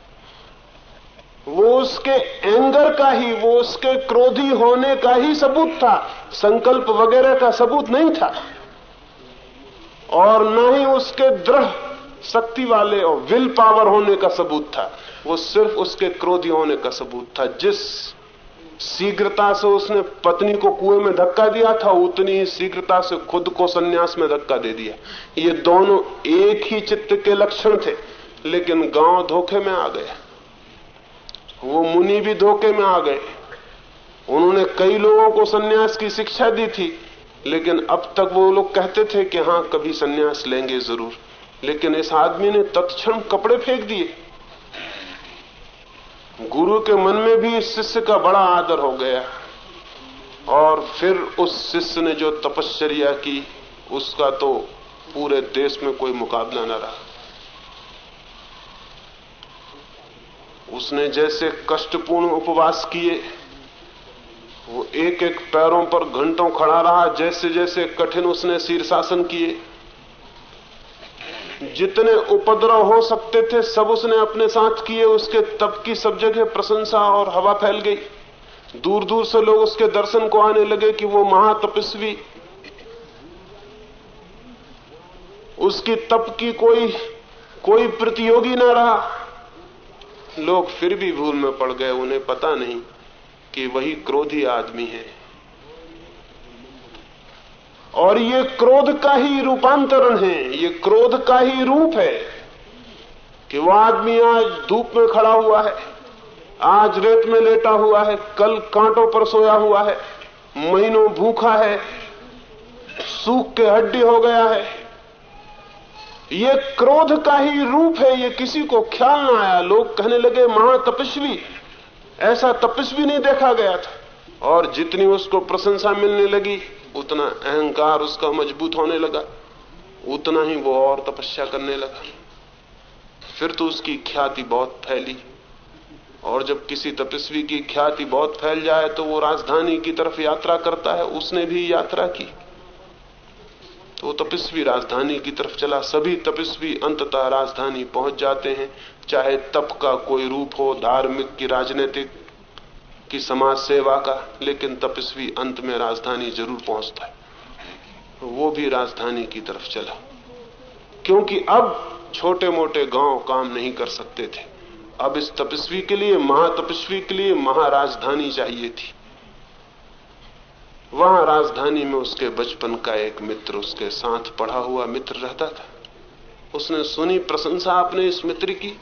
वो उसके एंगर का ही, वो उसके क्रोधी होने का ही सबूत था। संकल्प वगैरह का सबूत नहीं था। और न ही उसके दृढ़ शक्ति वाले और विल पावर होने का सबूत था। वो सिर्फ़ उसके क्रोधी होने का सबूत था, जिस शीघ्रता से उसने पत्नी को कुएँ में धक्का दिया था, उतनी ही शीघ्रता से खुद को सन्यास में धक्का दे दिया। ये दोनों एक ही चित्त के लक्षण थे, लेकिन गाँव धोखे में आ गए। वो मुनि भी धोखे में आ गए। उन्होंने कई लोगों को सन्यास की शिक्षा दी थी, लेकिन अब तक वो लोग कहते थे कि हाँ, कभी सन्यास लेंगे ज़रूर। लेकिन इस आदमी ने तत्क्षण कपड़े फेंक दिए। गुरु के मन में भी शिष्य का बड़ा आदर हो गया। और फिर उस शिष्य ने जो तपश्चर्या की, उसका तो पूरे देश में कोई मुकाबला न रहा। उसने जैसे कष्टपूर्ण उपवास किए, वो एक एक पैरों पर घंटों खड़ा रहा जैसे जैसे कठिन उसने शीर्षासन किए। जितने उपद्रव हो सकते थे, सब उसने अपने साथ किए। उसके तप की सब जगह प्रशंसा और हवा फैल गई। दूर दूर से लोग उसके दर्शन को आने लगे कि वो महातपस्वी। उसकी तप की कोई कोई प्रतियोगी ना रहा। लोग फिर भी भूल में पड़ गए। उन्हें पता नहीं कि वही क्रोधी आदमी है। और ये क्रोध का ही रूपांतरण है, ये क्रोध का ही रूप है कि वो आदमी आज धूप में खड़ा हुआ है, आज रेत में लेटा हुआ है, कल कांटों पर सोया हुआ है, महीनों भूखा है, सूख के हड्डी हो गया है। ये क्रोध का ही रूप है, ये किसी को ख्याल ना आया। लोग कहने लगे महातपस्वी ऐसा तपस्वी नहीं देखा गया था। और जितनी उसको प्रशंसा मिलने लगी उतना अहंकार उसका मज़बूत होने लगा, उतना ही वो और तपस्या करने लगा। फिर तो उसकी ख्याति बहुत फैली, और जब किसी तपस्वी की ख्याति बहुत फैल जाए तो वो राजधानी की तरफ़ यात्रा करता है, उसने भी यात्रा की। तो तपस्वी राजधानी की तरफ़ चला, सभी तपस्वी अंततः राजधानी पहुँच जाते हैं, चाहे तप का कोई रूप हो, धार्मिक की राजनीतिक की समाज सेवा का, लेकिन तपस्वी अंत में राजधानी ज़रूर पहुँचता है। वो भी राजधानी की तरफ़ चला। क्योंकि अब छोटे मोटे गाँव काम नहीं कर सकते थे। अब इस तपस्वी के लिए, महातपस्वी के लिए महाराजधानी चाहिए थी। वहाँ राजधानी में उसके बचपन का एक मित्र, उसके साथ पढ़ा हुआ मित्र रहता था। उसने सुनी प्रशंसा अपने इस मित्र की।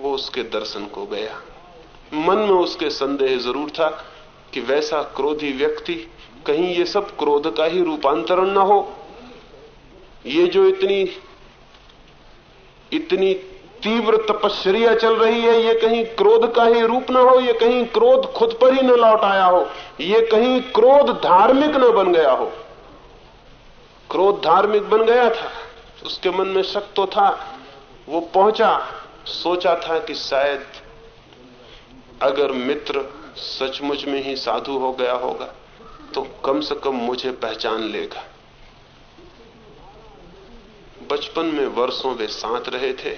वो उसके दर्शन को गया। मन में उसके संदेह ज़रूर था कि वैसा क्रोधी व्यक्ति कहीं ये सब क्रोध का ही रूपांतरण ना हो। ये जो इतनी इतनी तीव्र तपश्चर्या चल रही है, ये कहीं क्रोध का ही रूप ना हो, ये कहीं क्रोध खुद पर ही न लौट आया हो, ये कहीं क्रोध धार्मिक न बन गया हो। क्रोध धार्मिक बन गया था, उसके मन में शक तो था, वो पहुँचा, सोचा था कि शायद अगर मित्र सचमुच में ही साधु हो गया होगा तो कम से कम मुझे पहचान लेगा। बचपन में वर्षों वे साथ रहे थे,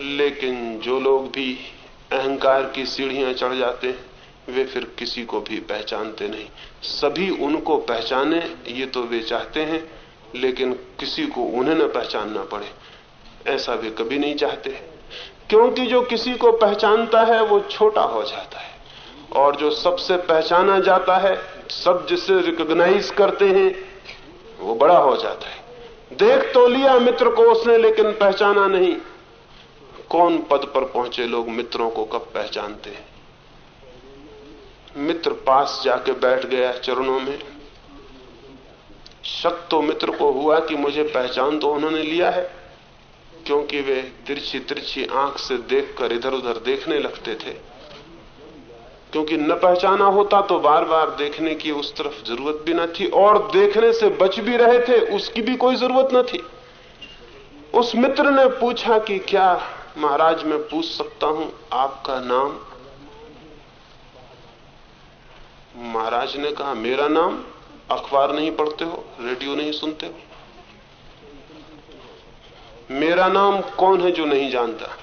लेकिन जो लोग भी अहंकार की सीढ़ियाँ चढ़ जाते हैं वे फिर किसी को भी पहचानते नहीं। सभी उनको पहचाने, ये तो वे चाहते हैं, लेकिन किसी को उन्हें न पहचानना पड़े, ऐसा वे कभी नहीं चाहते। क्योंकि जो किसी को पहचानता है, वो छोटा हो जाता है। और जो सबसे पहचाना जाता है, सब जिसे रिकॉग्नाइज करते हैं, वो बड़ा हो जाता है। देख तो लिया मित्र को उसने, लेकिन पहचाना नहीं। कौन पद पर पहुँचे लोग मित्रों को कब पहचानते हैं? मित्र पास जाके बैठ गया चरणों में। शक तो मित्र को हुआ कि मुझे पहचान तो उन्होंने लिया है। क्योंकि वे तिरछी तिरछी आँख से देखकर इधर उधर देखने लगते थे। क्योंकि न पहचाना होता तो बार बार देखने की उस तरफ़ ज़रूरत भी न थी और देखने से बच भी रहे थे, उसकी भी कोई ज़रूरत न थी। उस मित्र ने पूछा कि क्या महाराज मैं पूछ सकता हूँ, आपका नाम? महाराज ने कहा, मेरा नाम? अखबार नहीं पढ़ते हो, रेडियो नहीं सुनते हो? मेरा नाम कौन है जो नहीं जानता?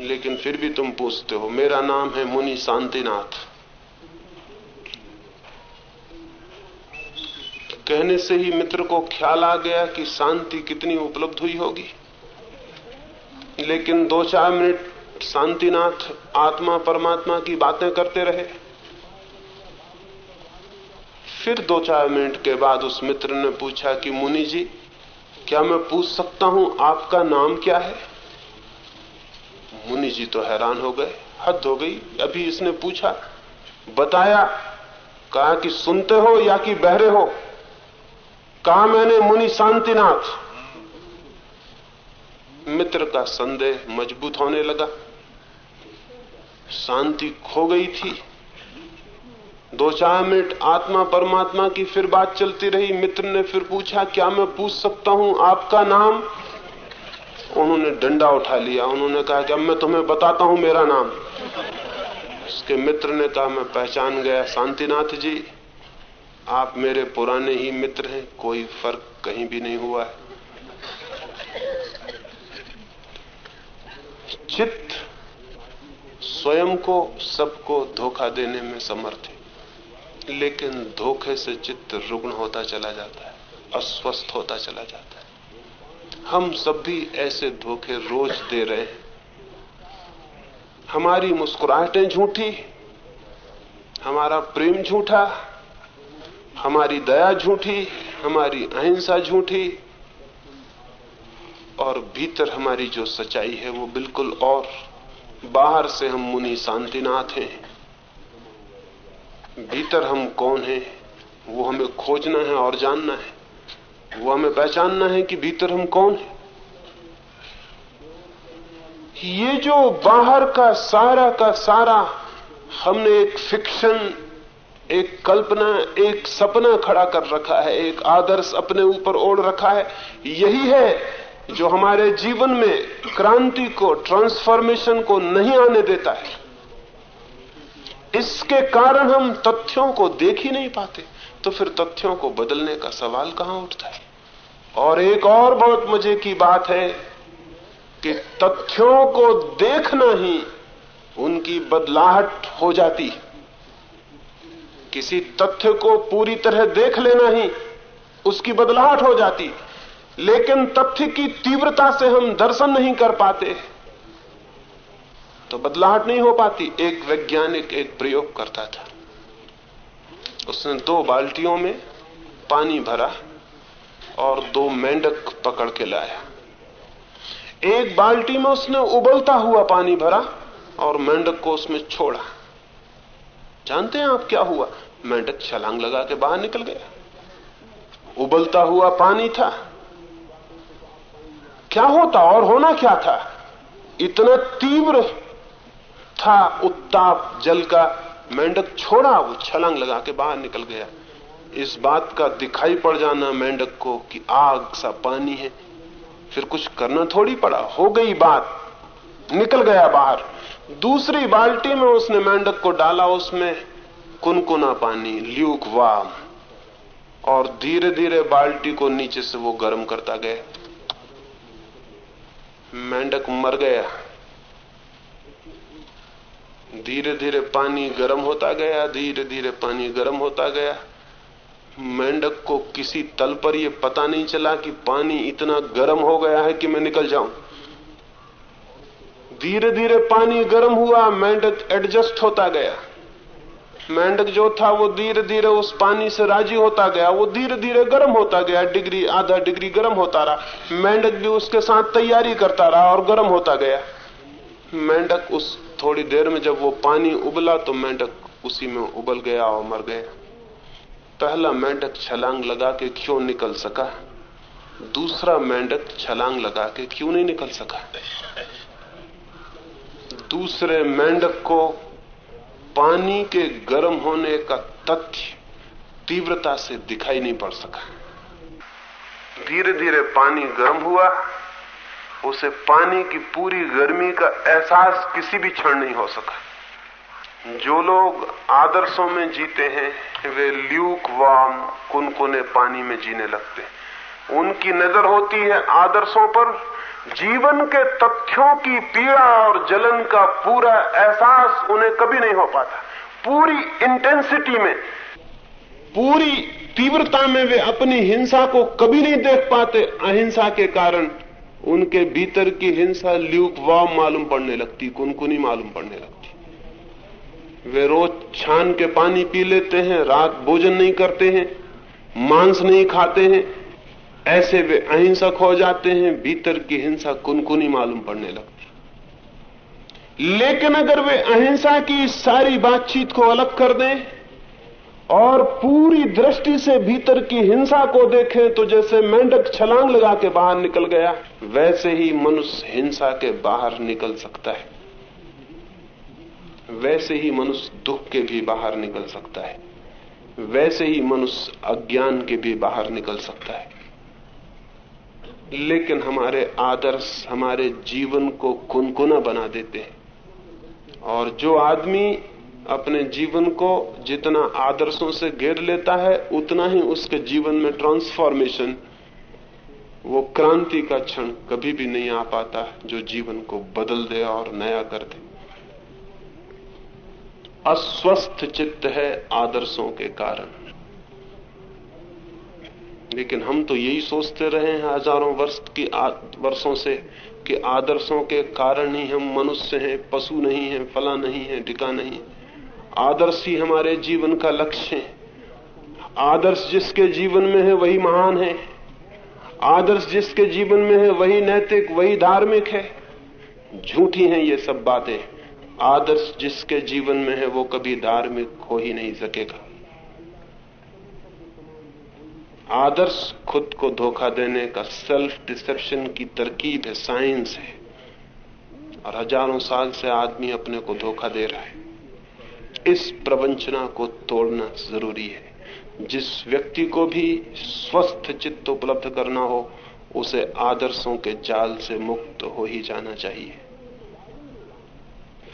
लेकिन फिर भी तुम पूछते हो, मेरा नाम है मुनि शांतिनाथ। कहने से ही मित्र को ख्याल आ गया कि शांति कितनी उपलब्ध हुई होगी। लेकिन दो चार मिनट शांतिनाथ आत्मा परमात्मा की बातें करते रहे। फिर दो चार मिनट के बाद उस मित्र ने पूछा कि मुनि जी क्या मैं पूछ सकता हूँ आपका नाम क्या है? मुनि जी तो हैरान हो गए, हद हो गई। अभी इसने पूछा, बताया, कहा कि सुनते हो या कि बहरे हो? कहा मैंने, मुनि शांतिनाथ। मित्र का संदेह मज़बूत होने लगा। शांति खो गई थी। दो चार मिनट आत्मा परमात्मा की फिर बात चलती रही। मित्र ने फिर पूछा, क्या मैं पूछ सकता हूँ आपका नाम? उन्होंने डंडा उठा लिया। उन्होंने कहा कि, अब मैं तुम्हें बताता हूँ मेरा नाम। उसके मित्र ने कहा, मैं पहचान गया शांतिनाथ जी। आप मेरे पुराने ही मित्र हैं। कोई फ़र्क कहीं भी नहीं हुआ है। चित्त स्वयं को, सबको धोखा देने में समर्थ है। लेकिन धोखे से चित्त रुग्ण होता चला जाता है, अस्वस्थ होता चला जाता है। हम सब भी ऐसे धोखे रोज दे रहे हैं। हमारी मुस्कुराहटें झूठी, हमारा प्रेम झूठा, हमारी दया झूठी, हमारी अहिंसा झूठी, और भीतर हमारी जो सच्चाई है वो बिल्कुल और। बाहर से हम मुनि शांतिनाथ हैं। भीतर हम कौन हैं? वो हमें खोजना है और जानना है। वो हमें पहचानना है कि भीतर हम कौन हैं। ये जो बाहर का सारा का सारा, हमने एक फिक्शन एक कल्पना, एक सपना खड़ा कर रखा है, एक आदर्श अपने ऊपर ओढ़ रखा है। यही है जो हमारे जीवन में क्रांति को ट्रांसफॉर्मेशन को नहीं आने देता है। इसके कारण हम तथ्यों को देख ही नहीं पाते। तो फिर तथ्यों को बदलने का सवाल कहाँ उठता है? और एक और बहुत मज़े की बात है कि तथ्यों को देखना ही उनकी बदलाहट हो जाती है। किसी तथ्य को पूरी तरह देख लेना ही उसकी बदलाहट हो जाती लेकिन तथ्य की तीव्रता से हम दर्शन नहीं कर पाते तो बदलाहट नहीं हो पाती। एक वैज्ञानिक एक प्रयोग करता था। उसने दो बाल्टियों में पानी भरा और दो मेंढक पकड़ के लाया। एक बाल्टी में उसने उबलता हुआ पानी भरा और मेंढक को उसमें छोड़ा। जानते हैं आप क्या हुआ? मेंढक छलांग लगा के बाहर निकल गया। उबलता हुआ पानी था। क्या होता और होना क्या था? इतना तीव्र था, उत्ताप, जल का मेंढक छोड़ा, वो छलांग लगा के बाहर निकल गया। इस बात का दिखाई पड़ जाना मेंढक को कि आग सा पानी है। फिर कुछ करना थोड़ी पड़ा। हो गई बात। निकल गया बाहर। दूसरी बाल्टी में उसने मेंढक को डाला। उसमें कुनकुना पानी, ल्यूक वाम। और धीरे धीरे बाल्टी को नीचे से वो गर्म करता गया। मेंढक मर गया। धीरे धीरे पानी गर्म होता गया धीरे धीरे पानी गर्म होता गया। मेंढक को किसी तल पर यह पता नहीं चला कि पानी इतना गर्म हो गया है कि मैं निकल जाऊँ। धीरे धीरे पानी गर्म हुआ, मेंढक एडजस्ट होता गया। मेंढक जो था वो धीरे धीरे उस पानी से राज़ी होता गया, वो धीरे धीरे गर्म होता गया, डिग्री, आधा डिग्री गर्म होता रहा। मेंढक भी उसके साथ तैयारी करता रहा और गर्म होता गया। मेंढक उस थोड़ी देर में जब वो पानी उबला तो मेंढक उसी में उबल गया और मर गया। पहला मेंढक छलांग लगा के क्यों निकल सका? दूसरा मेंढक छलांग लगा के क्यों नहीं निकल सका? दूसरे मेंढक को पानी के गर्म होने का तथ्य तीव्रता से दिखाई नहीं पड़ सका। धीरे धीरे पानी गर्म हुआ। उसे पानी की पूरी गर्मी का एहसास किसी भी क्षण नहीं हो सका। जो लोग आदर्शों में जीते हैं, वे ल्यूक वाम कुनकुने पानी में जीने लगते हैं। उनकी नज़र होती है आदर्शों पर। जीवन के तथ्यों की पीड़ा और जलन का पूरा एहसास उन्हें कभी नहीं हो पाता। पूरी इंटेंसिटी में, पूरी तीव्रता में वे अपनी हिंसा को कभी नहीं देख पाते। अहिंसा के कारण उनके भीतर की हिंसा ल्यूक वाम मालूम पड़ने लगती, कुनकुनी मालूम पड़ने लगती। वे रोज छान के पानी पी लेते हैं, रात भोजन नहीं करते हैं, मांस नहीं खाते हैं, ऐसे वे अहिंसक हो जाते हैं, भीतर की हिंसा, कुनकुनी मालूम पड़ने लगती। लेकिन अगर वे अहिंसा की सारी बातचीत को अलग कर दें और पूरी दृष्टि से भीतर की हिंसा को देखें तो जैसे मेंढक छलांग लगा के बाहर निकल गया, वैसे ही मनुष्य हिंसा के बाहर निकल सकता है। वैसे ही मनुष्य दुख के भी बाहर निकल सकता है। वैसे ही मनुष्य अज्ञान के भी बाहर निकल सकता है। लेकिन हमारे आदर्श, हमारे जीवन को कुनकुना बना देते हैं। और जो आदमी अपने जीवन को जितना आदर्शों से घेर लेता है, उतना ही उसके जीवन में ट्रांसफॉर्मेशन वो क्रांति का क्षण कभी भी नहीं आ पाता जो जीवन को बदल दे और नया कर दे। अस्वस्थ चित्त है आदर्शों के कारण। लेकिन हम तो यही सोचते रहे हैं हज़ारों वर्ष की वर्षों से कि आदर्शों के कारण ही हम मनुष्य हैं, पशु नहीं हैं, फला नहीं है टिका नहीं है। आदर्श ही हमारे जीवन का लक्ष्य है। आदर्श जिसके जीवन में है, वही महान है। आदर्श जिसके जीवन में है, वही नैतिक, वही धार्मिक है। झूठी हैं ये सब बातें। आदर्श जिसके जीवन में है, वो कभी धार्मिक हो ही नहीं सकेगा। आदर्श खुद को धोखा देने का सेल्फ डिसेप्शन की तरकीब है साइंस है। और हज़ारों साल से आदमी अपने को धोखा दे रहा है। इस प्रवंचना को तोड़ना ज़रूरी है। जिस व्यक्ति को भी स्वस्थ चित्त उपलब्ध करना हो, उसे आदर्शों के जाल से मुक्त हो ही जाना चाहिए।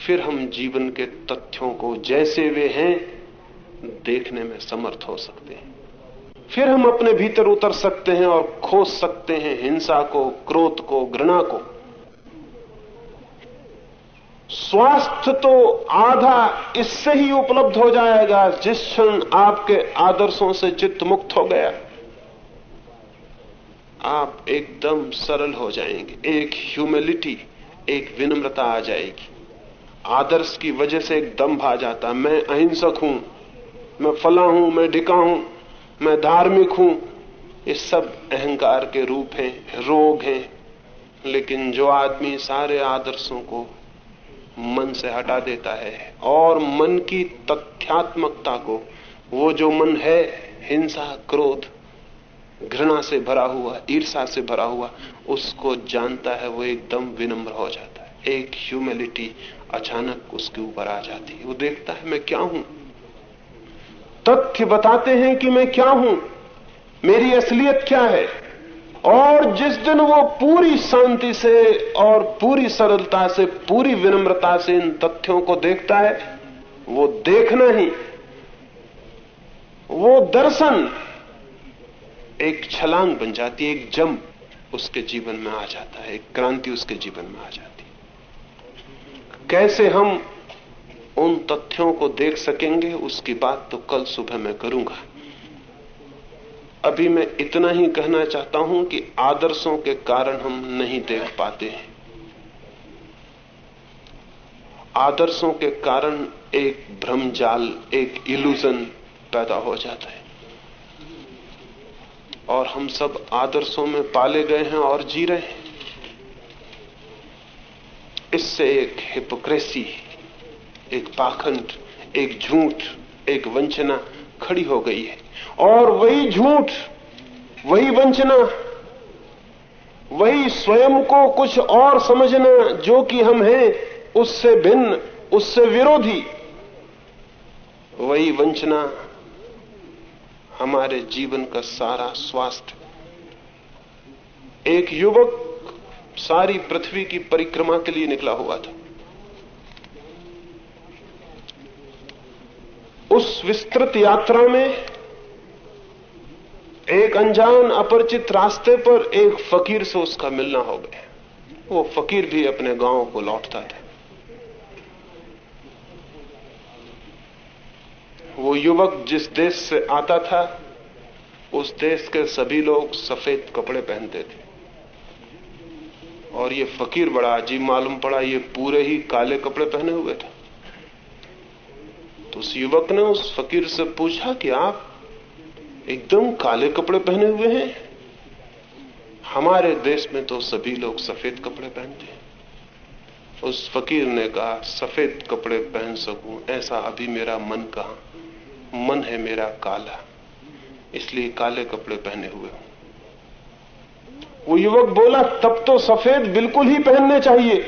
फिर हम जीवन के तथ्यों को जैसे वे हैं, देखने में समर्थ हो सकते हैं। फिर हम अपने भीतर उतर सकते हैं और खोज सकते हैं हिंसा को, क्रोध को, घृणा को। स्वास्थ्य तो आधा इससे ही उपलब्ध हो जाएगा जिस क्षण आपके आदर्शों से चित्त मुक्त हो गया। आप एकदम सरल हो जाएँगे। एक ह्यूमिलिटी एक विनम्रता आ जाएगी। आदर्श की वजह से एक दम आ जाता। मैं अहिंसक हूँ, मैं फला हूँ, मैं ढिका हूँ, मैं धार्मिक हूँ। ये सब अहंकार के रूप हैं, रोग हैं। लेकिन जो आदमी सारे आदर्शों को मन से हटा देता है और मन की तथ्यात्मकता को, वो जो मन है, हिंसा, क्रोध, घृणा से भरा हुआ ईर्षा से भरा हुआ, उसको जानता है, वो एकदम विनम्र हो जाता है। एक ह्यूमिलिटी अचानक उसके ऊपर आ जाती है। वो देखता है, मैं क्या हूँ? तथ्य बताते हैं कि मैं क्या हूँ? मेरी असलियत क्या है? और जिस दिन वो पूरी शांति से और पूरी सरलता से, पूरी विनम्रता से इन तथ्यों को देखता है, वो देखना ही, वो दर्शन एक छलांग बन जाती है, एक जम उसके जीवन में आ जाता है, एक क्रांति उसके जीवन में आ जाती है। कैसे हम उन तथ्यों को देख सकेंगे, उसकी बात तो कल सुबह मैं करूँगा। अभी मैं इतना ही कहना चाहता हूँ कि आदर्शों के कारण हम नहीं देख पाते हैं। आदर्शों के कारण एक भ्रमजाल, एक इल्यूजन पैदा हो जाता है। और हम सब आदर्शों में पाले गए हैं और जी रहे हैं। इससे एक हिपोक्रेसी एक पाखंड, एक झूठ, एक वंचना खड़ी हो गई है। और वही झूठ, वही वंचना, वही स्वयं को कुछ और समझना जो कि हम हैं, उससे भिन्न, उससे विरोधी। वही वंचना हमारे जीवन का सारा स्वास्थ्य। एक युवक सारी पृथ्वी की परिक्रमा के लिए निकला हुआ था। उस विस्तृत यात्रा में एक अनजान अपरिचित रास्ते पर एक फकीर से उसका मिलना हो गया। वो फकीर भी अपने गाँव को लौटता था। वो युवक जिस देश से आता था, उस देश के सभी लोग सफ़ेद कपड़े पहनते थे। और ये फकीर बड़ा अजीब मालूम पड़ा, ये पूरे ही काले कपड़े पहने हुए थे। तो उस युवक ने उस फकीर से पूछा कि आप एकदम काले कपड़े पहने हुए हैं। हमारे देश में तो सभी लोग सफ़ेद कपड़े पहनते हैं। उस फकीर ने कहा, सफ़ेद कपड़े पहन सकूँ, ऐसा अभी मेरा मन कहा। मन है मेरा काला, इसलिए काले कपड़े पहने हुए हूँ। वो युवक बोला, तब तो सफ़ेद बिल्कुल ही पहनने चाहिए।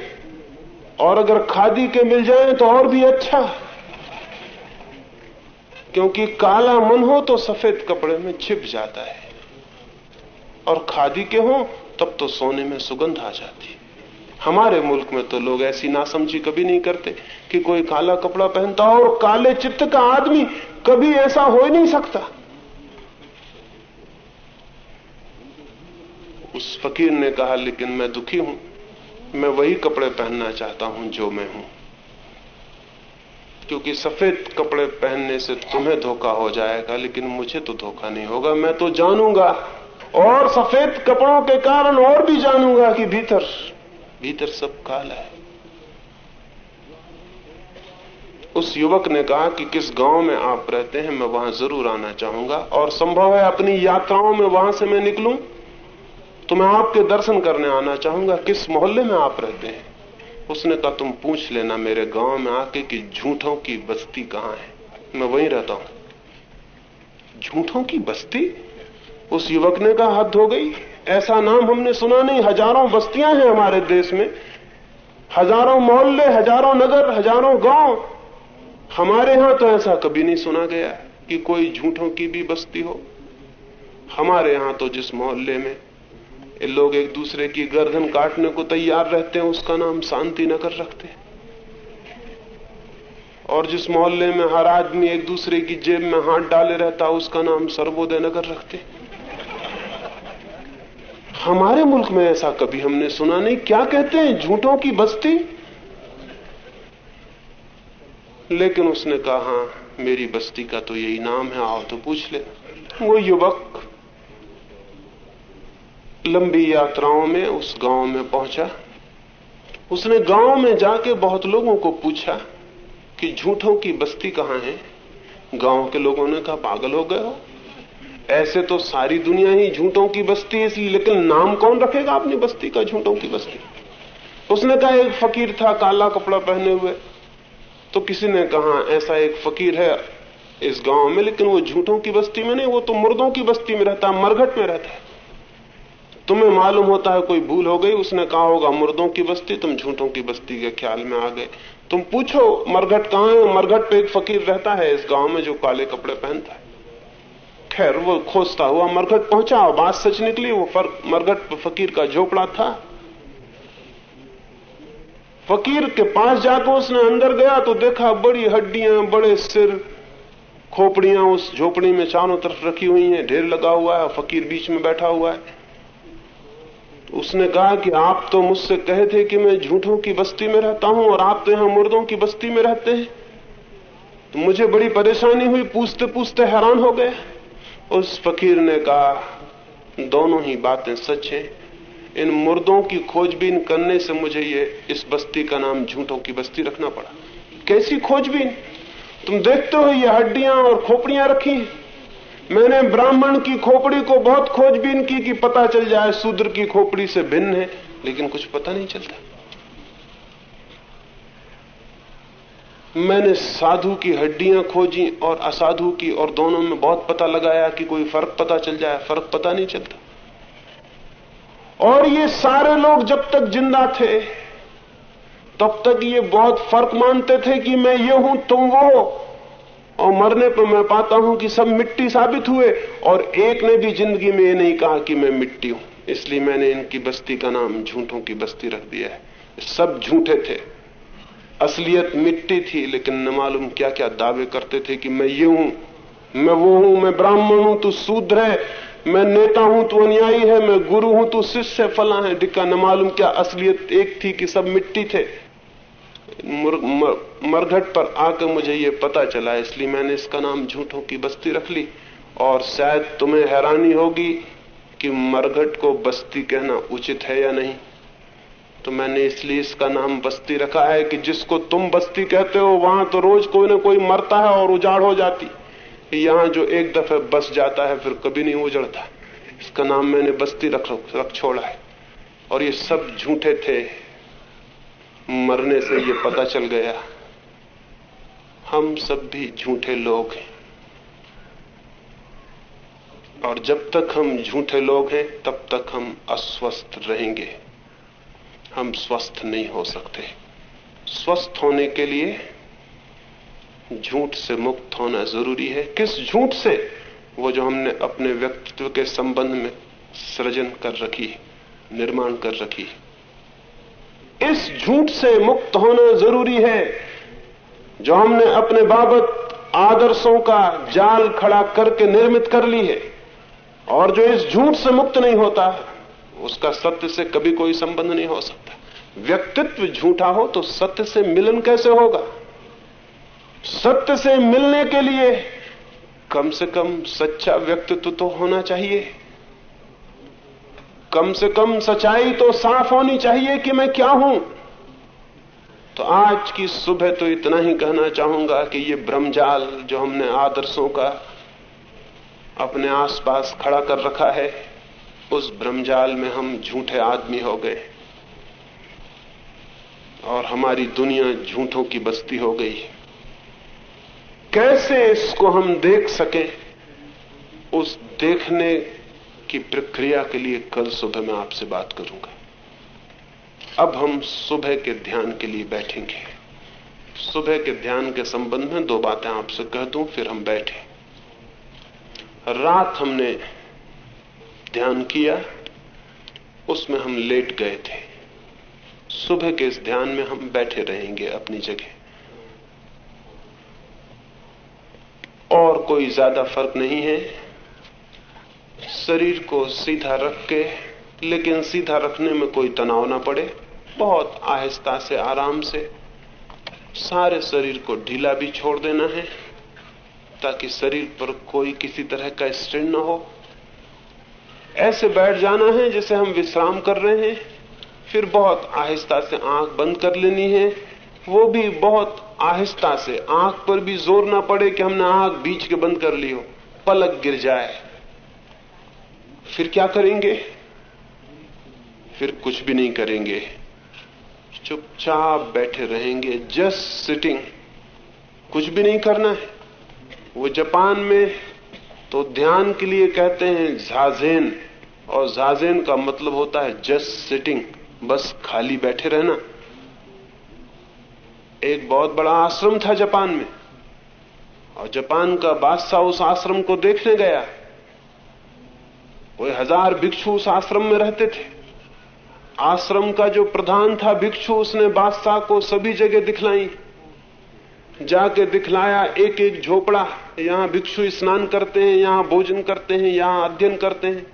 और अगर खादी के मिल जाए तो और भी अच्छा। क्योंकि काला मन हो तो सफ़ेद कपड़े में छिप जाता है। और खादी के हो, तब तो सोने में सुगंध आ जाती हमारे मुल्क में तो लोग ऐसी नासमझी कभी नहीं करते कि कोई काला कपड़ा पहनता और काले चित्त का आदमी कभी ऐसा हो ही नहीं सकता। उस फकीर ने कहा, लेकिन मैं दुखी हूँ। मैं वही कपड़े पहनना चाहता हूँ जो मैं हूँ। क्योंकि सफ़ेद कपड़े पहनने से तुम्हें धोखा हो जाएगा, लेकिन मुझे तो धोखा नहीं होगा, मैं तो जानूँगा। और सफ़ेद कपड़ों के कारण और भी जानूँगा कि भीतर भीतर सब काला है। उस युवक ने कहा कि किस गाँव में आप रहते हैं, मैं वहाँ ज़रूर आना चाहूँगा, और संभव है अपनी यात्राओं में वहाँ से मैं निकलूं। तो मैं आपके दर्शन करने आना चाहूँगा। किस मोहल्ले में आप रहते हैं? उसने कहा, तुम पूछ लेना मेरे गाँव में आके कि झूठों की बस्ती कहाँ है? मैं वहीं रहता हूँ। झूठों की बस्ती? उस युवक ने कहा, हद हो गई। ऐसा नाम हमने सुना नहीं। हज़ारों बस्तियाँ हैं हमारे देश में। हज़ारों मोहल्ले, हज़ारों नगर, हज़ारों गाँव। हमारे यहाँ तो ऐसा कभी नहीं सुना गया कि कोई झूठों की भी बस्ती हो। हमारे यहाँ तो जिस मोहल्ले में लोग एक दूसरे की गर्दन काटने को तैयार रहते हैं, उसका नाम शांति नगर रखते हैं। और जिस मोहल्ले में हर आदमी एक दूसरे की जेब में हाथ डाले रहता है उसका नाम सर्वोदय नगर रखते हमारे मुल्क में ऐसा कभी हमने सुना नहीं। क्या कहते हैं? झूठों की बस्ती? लेकिन उसने कहा हाँ मेरी बस्ती का तो यही नाम है, आओ तो पूछ ले वो युवक लंबी यात्राओं में उस गाँव में पहुँचा। उसने गाँव में जाके बहुत लोगों को पूछा कि झूठों की बस्ती कहाँ है? गाँव के लोगों ने कहा, पागल हो गए हो। ऐसे तो सारी दुनिया ही झूठों की बस्ती है, इसलिए लेकिन नाम कौन रखेगा अपनी बस्ती का, झूठों की बस्ती? उसने कहा, एक फकीर था, काला कपड़ा पहने हुए। तो किसी ने कहा, ऐसा एक फकीर है इस गाँव में, लेकिन वो झूठों की बस्ती में नहीं, वो तो मुर्दों की बस्ती में रहता मरघट में रहता है। तुम्हें मालूम होता है कोई भूल हो गई? उसने कहा होगा, मुर्दों की बस्ती, तुम झूठों की बस्ती के ख्याल में आ गए। तुम पूछो, मरघट कहाँ है? मरघट पे एक फकीर रहता है इस गाँव में जो काले कपड़े पहनता है। खैर, वो खोजता हुआ मरघट पहुँचा, और बात सच निकली, वो फ़र्क मरघट फकीर का झोपड़ा था। फकीर के पास जाकर उसने अंदर गया तो देखा बड़ी हड्डियाँ, बड़े सिर, खोपड़ियाँ उस झोपड़ी में चारों तरफ़ रखी हुई हैं, ढेर लगा हुआ है फकीर बीच में बैठा हुआ है। उसने कहा कि आप तो मुझसे कहे थे कि मैं झूठों की बस्ती में रहता हूँ और आप तो यहाँ मुर्दों की बस्ती में रहते हैं। तो मुझे बड़ी परेशानी हुई पूछते पूछते हैरान हो गए। उस फकीर ने कहा, दोनों ही बातें सच हैं। इन मुर्दों की खोजबीन करने से मुझे ये, इस बस्ती का नाम झूठों की बस्ती रखना पड़ा। कैसी खोजबीन? तुम देखते हो ये हड्डियाँ और खोपड़ियाँ रखी हैं। मैंने ब्राह्मण की खोपड़ी को बहुत खोजबीन की कि पता चल जाए शूद्र की खोपड़ी से भिन्न है, लेकिन कुछ पता नहीं चलता। मैंने साधु की हड्डियाँ खोजी और असाधु की और दोनों में बहुत पता लगाया कि कोई फ़र्क पता चल जाए, फ़र्क पता नहीं चलता। और ये सारे लोग जब तक ज़िंदा थे, तब तक ये बहुत फ़र्क मानते थे कि मैं ये हूँ, तुम वो हो। और मरने पर मैं पाता हूँ कि सब मिट्टी साबित हुए, और एक ने भी ज़िंदगी में ये नहीं कहा कि मैं मिट्टी हूँ। इसलिए मैंने इनकी बस्ती का नाम झूठों की बस्ती रख दिया है। सब झूठे थे। असलियत मिट्टी थी, लेकिन न मालूम क्या क्या दावे करते थे कि मैं ये हूँ, मैं वो हूँ, मैं ब्राह्मण हूँ, तू शूद्र है, मैं नेता हूँ, तू अनुयायी है, मैं गुरु हूँ, तू शिष्य फला है डिक्का न मालूम क्या असलियत एक थी कि सब मिट्टी थे। मरघट पर आकर मुझे ये पता चला, इसलिए मैंने इसका नाम झूठों की बस्ती रख ली। और शायद तुम्हें हैरानी होगी कि मरघट को बस्ती कहना उचित है या नहीं। तो मैंने इसलिए इसका नाम बस्ती रखा है कि जिसको तुम बस्ती कहते हो, वहाँ तो रोज कोई ना कोई मरता है और उजाड़ हो जाती। यहाँ जो एक दफे बस जाता है, फिर कभी नहीं उजड़ता। इसका नाम मैंने बस्ती रख रख छोड़ा है। और ये सब झूठे थे। मरने से ये पता चल गया, हम सब भी झूठे लोग हैं। और जब तक हम झूठे लोग हैं, तब तक हम अस्वस्थ रहेंगे। हम स्वस्थ नहीं हो सकते। स्वस्थ होने के लिए झूठ से मुक्त होना ज़रूरी है। किस झूठ से? वो जो हमने अपने व्यक्तित्व के संबंध में सृजन कर रखी, निर्माण कर रखी। इस झूठ से मुक्त होना ज़रूरी है। जो हमने अपने बाबत आदर्शों का जाल खड़ा करके निर्मित कर ली है। और जो इस झूठ से मुक्त नहीं होता, उसका सत्य से कभी कोई संबंध नहीं हो सकता। व्यक्तित्व झूठा हो तो सत्य से मिलन कैसे होगा? सत्य से मिलने के लिए कम से कम सच्चा व्यक्तित्व तो होना चाहिए। कम से कम सच्चाई तो साफ़ होनी चाहिए कि मैं क्या हूँ। तो आज की सुबह तो इतना ही कहना चाहूँगा कि ये ब्रह्मजाल जो हमने आदर्शों का अपने आसपास खड़ा कर रखा है, उस ब्रह्मजाल में हम झूठे आदमी हो गए। और हमारी दुनिया झूठों की बस्ती हो गई। कैसे इसको हम देख सके? उस देखने की प्रक्रिया के लिए कल सुबह मैं आपसे बात करूँगा। अब हम सुबह के ध्यान के लिए बैठेंगे। सुबह के ध्यान के संबंध में दो बातें आपसे कह दूँ, फिर हम बैठे। रात हमने ध्यान किया, उसमें हम लेट गए थे। सुबह के इस ध्यान में हम बैठे रहेंगे अपनी जगह। और कोई ज़्यादा फ़र्क नहीं है। शरीर को सीधा रख के, लेकिन सीधा रखने में कोई तनाव ना पड़े। बहुत आहिस्ता से, आराम से सारे शरीर को ढीला भी छोड़ देना है, ताकि शरीर पर कोई किसी तरह का स्ट्रेन ना हो। ऐसे बैठ जाना है जैसे हम विश्राम कर रहे हैं। फिर बहुत आहिस्ता से आँख बंद कर लेनी है। वो भी बहुत आहिस्ता से, आँख पर भी ज़ोर ना पड़े कि हमने आँख बीच के बंद कर ली हो, पलक गिर जाए। फिर क्या करेंगे? फिर कुछ भी नहीं करेंगे। चुपचाप बैठे रहेंगे जस्ट सिटिंग कुछ भी नहीं करना है। वो जापान में तो ध्यान के लिए कहते हैं झाजेन और झाजेन का मतलब होता है जस्ट सिटिंग बस खाली बैठे रहना। एक बहुत बड़ा आश्रम था जापान में। और जापान का बादशाह उस आश्रम को देखने गया। कोई हज़ार भिक्षु उस आश्रम में रहते थे। आश्रम का जो प्रधान था भिक्षु, उसने बादशाह को सभी जगह दिखलाई। जाके दिखलाया एक एक झोपड़ा। यहाँ भिक्षु स्नान करते हैं, यहाँ भोजन करते हैं, यहाँ अध्ययन करते हैं।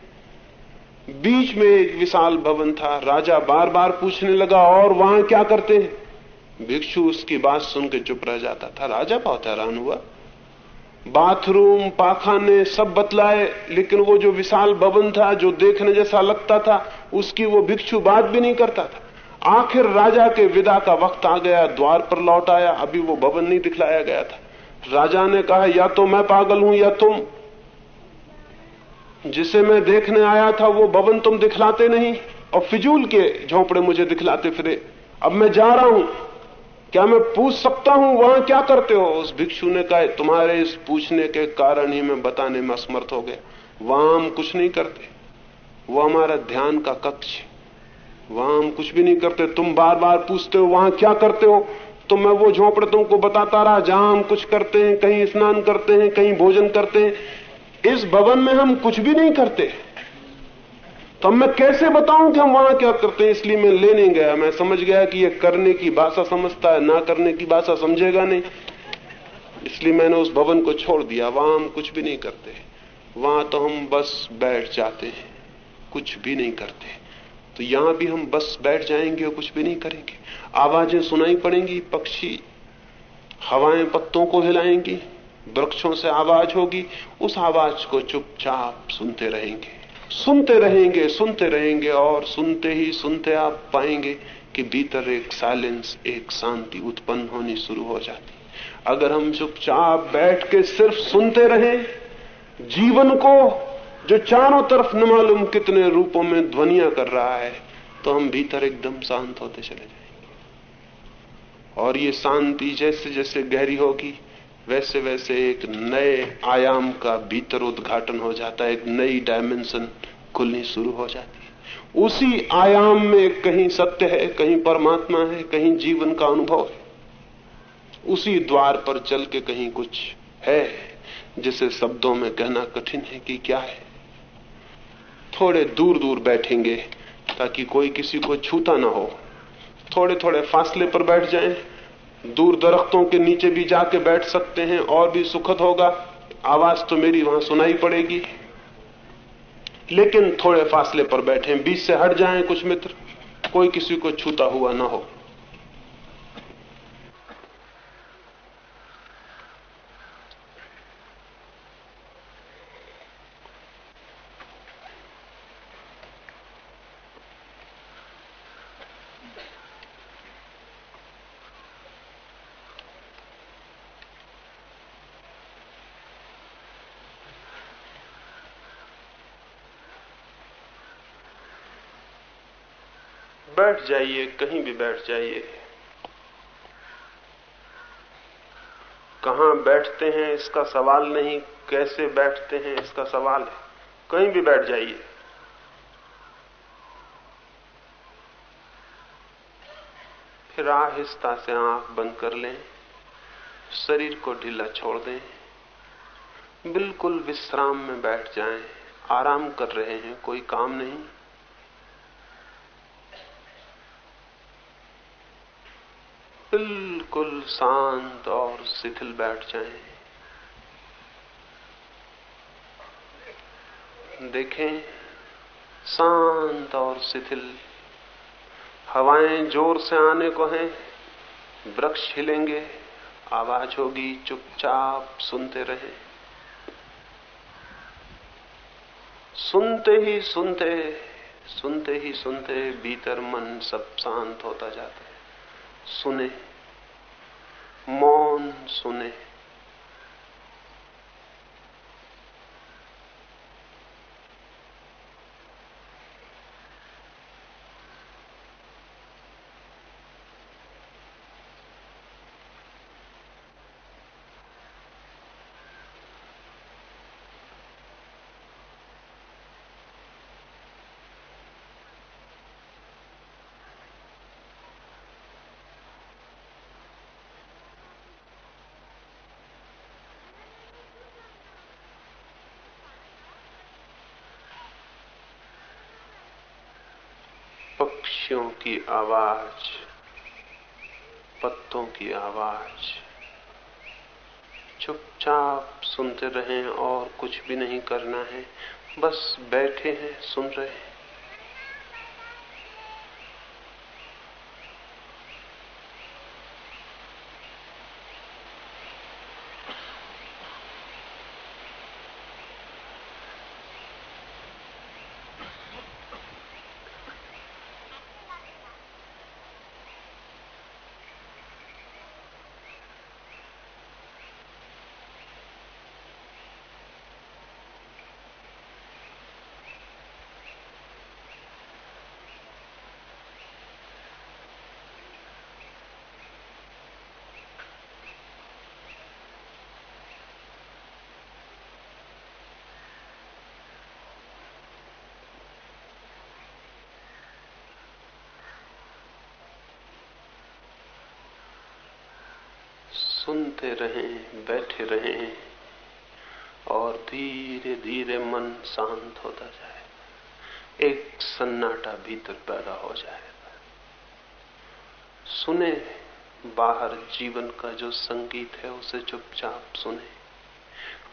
बीच में एक विशाल भवन था। राजा बार बार पूछने लगा, और वहाँ क्या करते हैं? भिक्षु उसकी बात सुन के चुप रह जाता था। राजा बहुत हैरान हुआ। बाथरूम, पाखाने सब बतलाए, लेकिन वो जो विशाल भवन था, जो देखने जैसा लगता था, उसकी वो भिक्षु बात भी नहीं करता था। आखिर राजा के विदा का वक्त आ गया, द्वार पर लौट आया, अभी वो भवन नहीं दिखलाया गया था। राजा ने कहा, या तो मैं पागल हूँ, या तुम। जिसे मैं देखने आया था, वो भवन तुम दिखलाते नहीं, और फिजूल के झोंपड़े मुझे दिखलाते फिरे। अब मैं जा रहा हूँ। क्या मैं पूछ सकता हूँ वहाँ क्या करते हो? उस भिक्षु ने कहा, तुम्हारे इस पूछने के कारण ही मैं बताने में असमर्थ हो गया। वहाँ हम कुछ नहीं करते। वो हमारा ध्यान का कक्ष वहाँ हम कुछ भी नहीं करते। तुम बार बार पूछते हो, वहाँ क्या करते हो? तो मैं वो झोंपड़े तुमको बताता रहा, जहाँ हम कुछ करते हैं, कहीं स्नान करते हैं, कहीं भोजन करते हैं, इस भवन में हम कुछ भी नहीं करते। तो मैं कैसे बताऊँ कि हम वहाँ क्या करते हैं? इसलिए मैं ले नहीं गया। मैं समझ गया कि ये करने की भाषा समझता है, ना करने की भाषा समझेगा नहीं। इसलिए मैंने उस भवन को छोड़ दिया। वहाँ हम कुछ भी नहीं करते। वहाँ तो हम बस बैठ जाते हैं। कुछ भी नहीं करते। तो यहाँ भी हम बस बैठ जाएँगे और कुछ भी नहीं करेंगे। आवाज़ें सुनाई पड़ेंगी, पक्षी हवाएँ पत्तों को हिलाएँगी, वृक्षों से आवाज़ होगी। उस आवाज़ को चुपचाप सुनते रहेंगे। सुनते रहेंगे सुनते रहेंगे और सुनते ही सुनते आप पाएँगे कि भीतर एक साइलेंस, एक शांति उत्पन्न होनी शुरू हो जाती अगर हम चुपचाप बैठ के सिर्फ़ सुनते रहे, जीवन को जो चारों तरफ़ न मालूम कितने रूपों में ध्वनिया कर रहा है तो हम भीतर एकदम शांत होते चले जाएँगे। और ये शांति जैसे जैसे गहरी होगी वैसे वैसे एक नए आयाम का भीतर उद्घाटन हो जाता है, एक नई डायमेंशन खुलनी शुरू हो जाती है। उसी आयाम में कहीं सत्य है, कहीं परमात्मा है, कहीं जीवन का अनुभव है। उसी द्वार पर चल के कहीं कुछ है, जिसे शब्दों में कहना कठिन है कि क्या है। थोड़े दूर दूर बैठेंगे ताकि कोई किसी को छूता ना हो। थोड़े थोड़े फासले पर बैठ जाएँ दूर दरख्तों के नीचे भी जाके बैठ सकते हैं और भी सुखद होगा। आवाज़ तो मेरी वहाँ सुनाई पड़ेगी। लेकिन थोड़े फासले पर बैठे, बीच से हट जाएँ कुछ मित्र। कोई किसी को छूता हुआ ना हो। बैठ जाइए, कहीं भी बैठ जाइए। कहाँ बैठते हैं, इसका सवाल नहीं, कैसे बैठते हैं, इसका सवाल है। कहीं भी बैठ जाइए। फिर आहिस्ता से आँख बंद कर लें, शरीर को ढीला छोड़ दें, बिल्कुल विश्राम में बैठ जाएँ, आराम कर रहे हैं, कोई काम नहीं। बिल्कुल शांत और शिथिल बैठ जाएँ। देखें, शांत और शिथिल। हवाएँ ज़ोर से आने को हैं, वृक्ष हिलेंगे, आवाज़ होगी, चुपचाप सुनते रहे। सुनते ही सुनते सुनते ही सुनते भीतर मन सब शांत होता जाता है। सुने मौन सुने। पक्षियों की आवाज़, पत्तों की आवाज़। चुपचाप सुनते रहें और कुछ भी नहीं करना है। बस बैठे हैं, सुन रहे हैं। सुनते रहें, बैठे रहें, और धीरे धीरे मन शांत होता जाए। एक सन्नाटा भीतर पैदा हो जाएगा सुने बाहर जीवन का जो संगीत है, उसे चुपचाप सुने।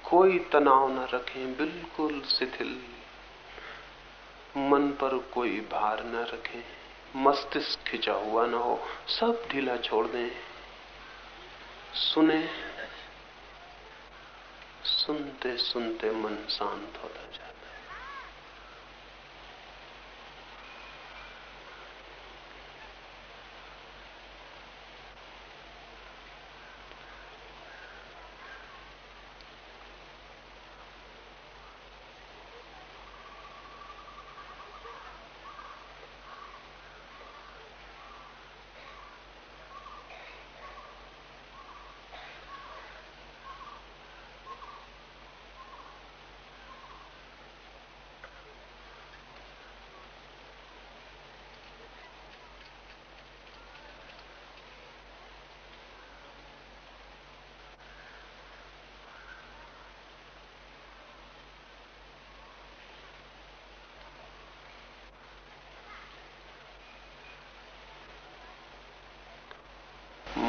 कोई तनाव न रखें, बिल्कुल शिथिल। मन पर कोई भार न रखें, मस्तिष्क खिंचा हुआ ना हो, सब ढीला छोड़ दें। सुने सुनते सुनते मन शांत होता जाता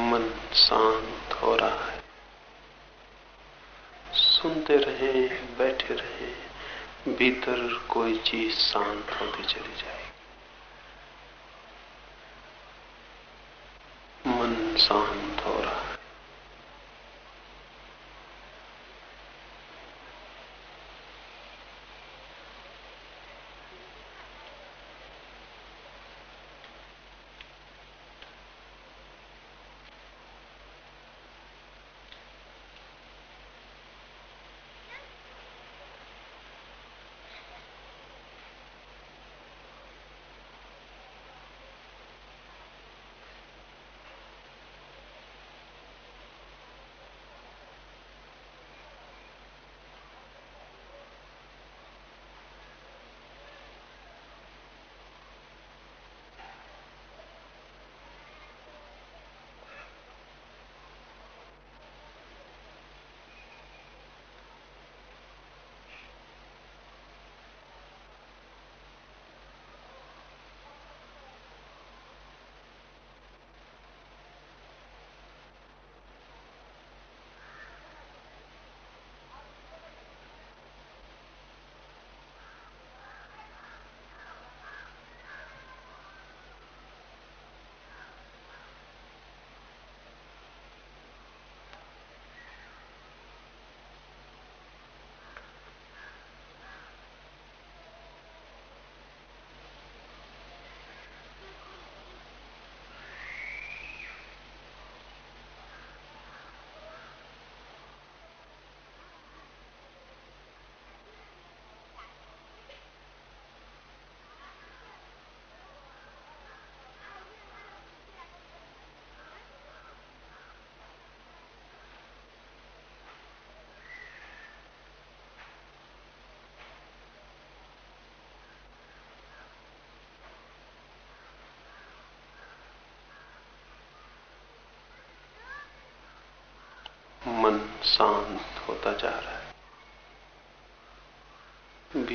मन शांत हो रहा है। सुनते रहे, बैठे रहे, भीतर कोई चीज़ शांत होती चली जाएगी।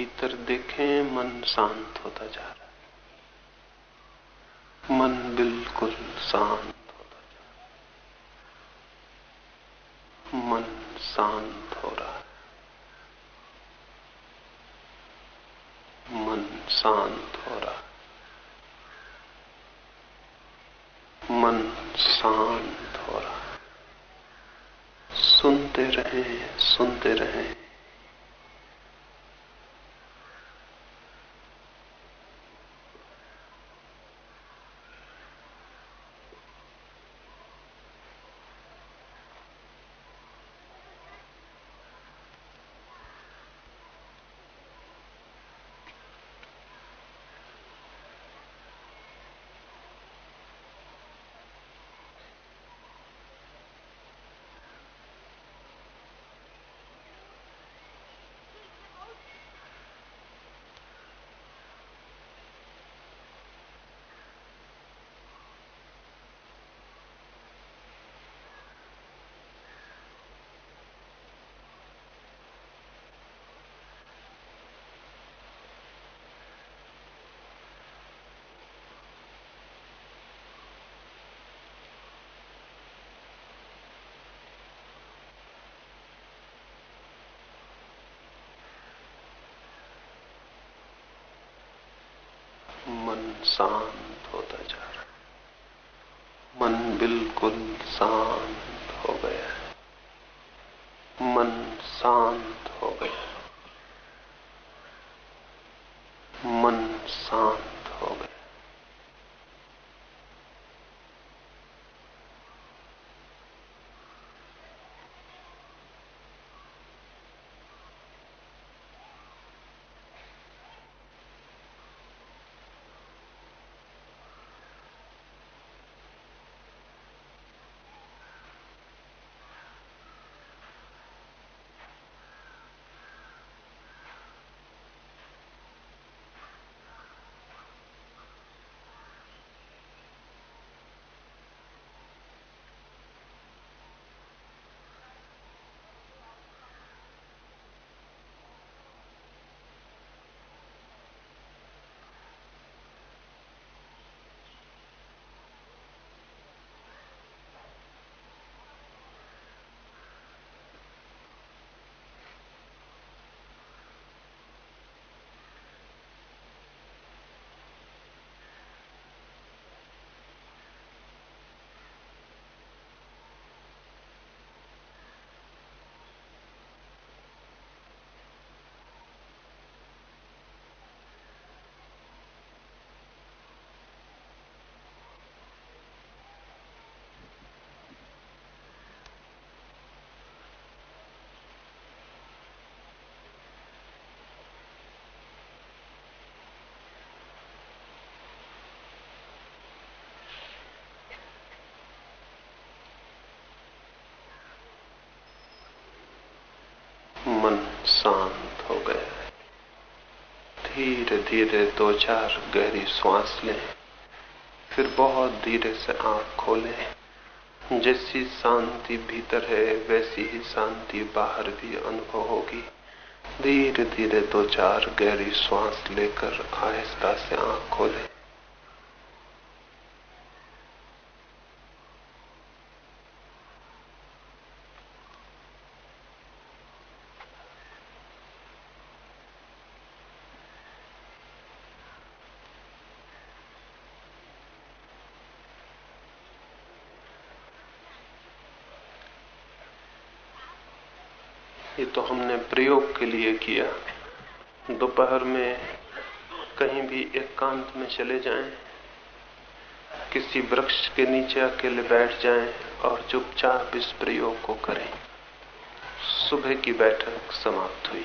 भीतर देखें मन शांत होता जा रहा है। मन बिल्कुल शांत। शांत होता जा रहा है। मन बिल्कुल शांत हो गया है मन शांत हो गया मन शांत हो गया मन शांत हो गया है। धीरे धीरे दो चार गहरी श्वास लें, फिर बहुत धीरे से आँख खोलें। जैसी शांति भीतर है, वैसी ही शांति बाहर भी अनुभव होगी। धीरे धीरे दो चार गहरी श्वास लेकर आहिस्ता से आँख खोलें। तो हमने प्रयोग के लिए किया। दोपहर में कहीं भी एकांत में चले जाएँ, किसी वृक्ष के नीचे अकेले बैठ जाएँ और चुपचाप इस प्रयोग को करें। सुबह की बैठक समाप्त हुई।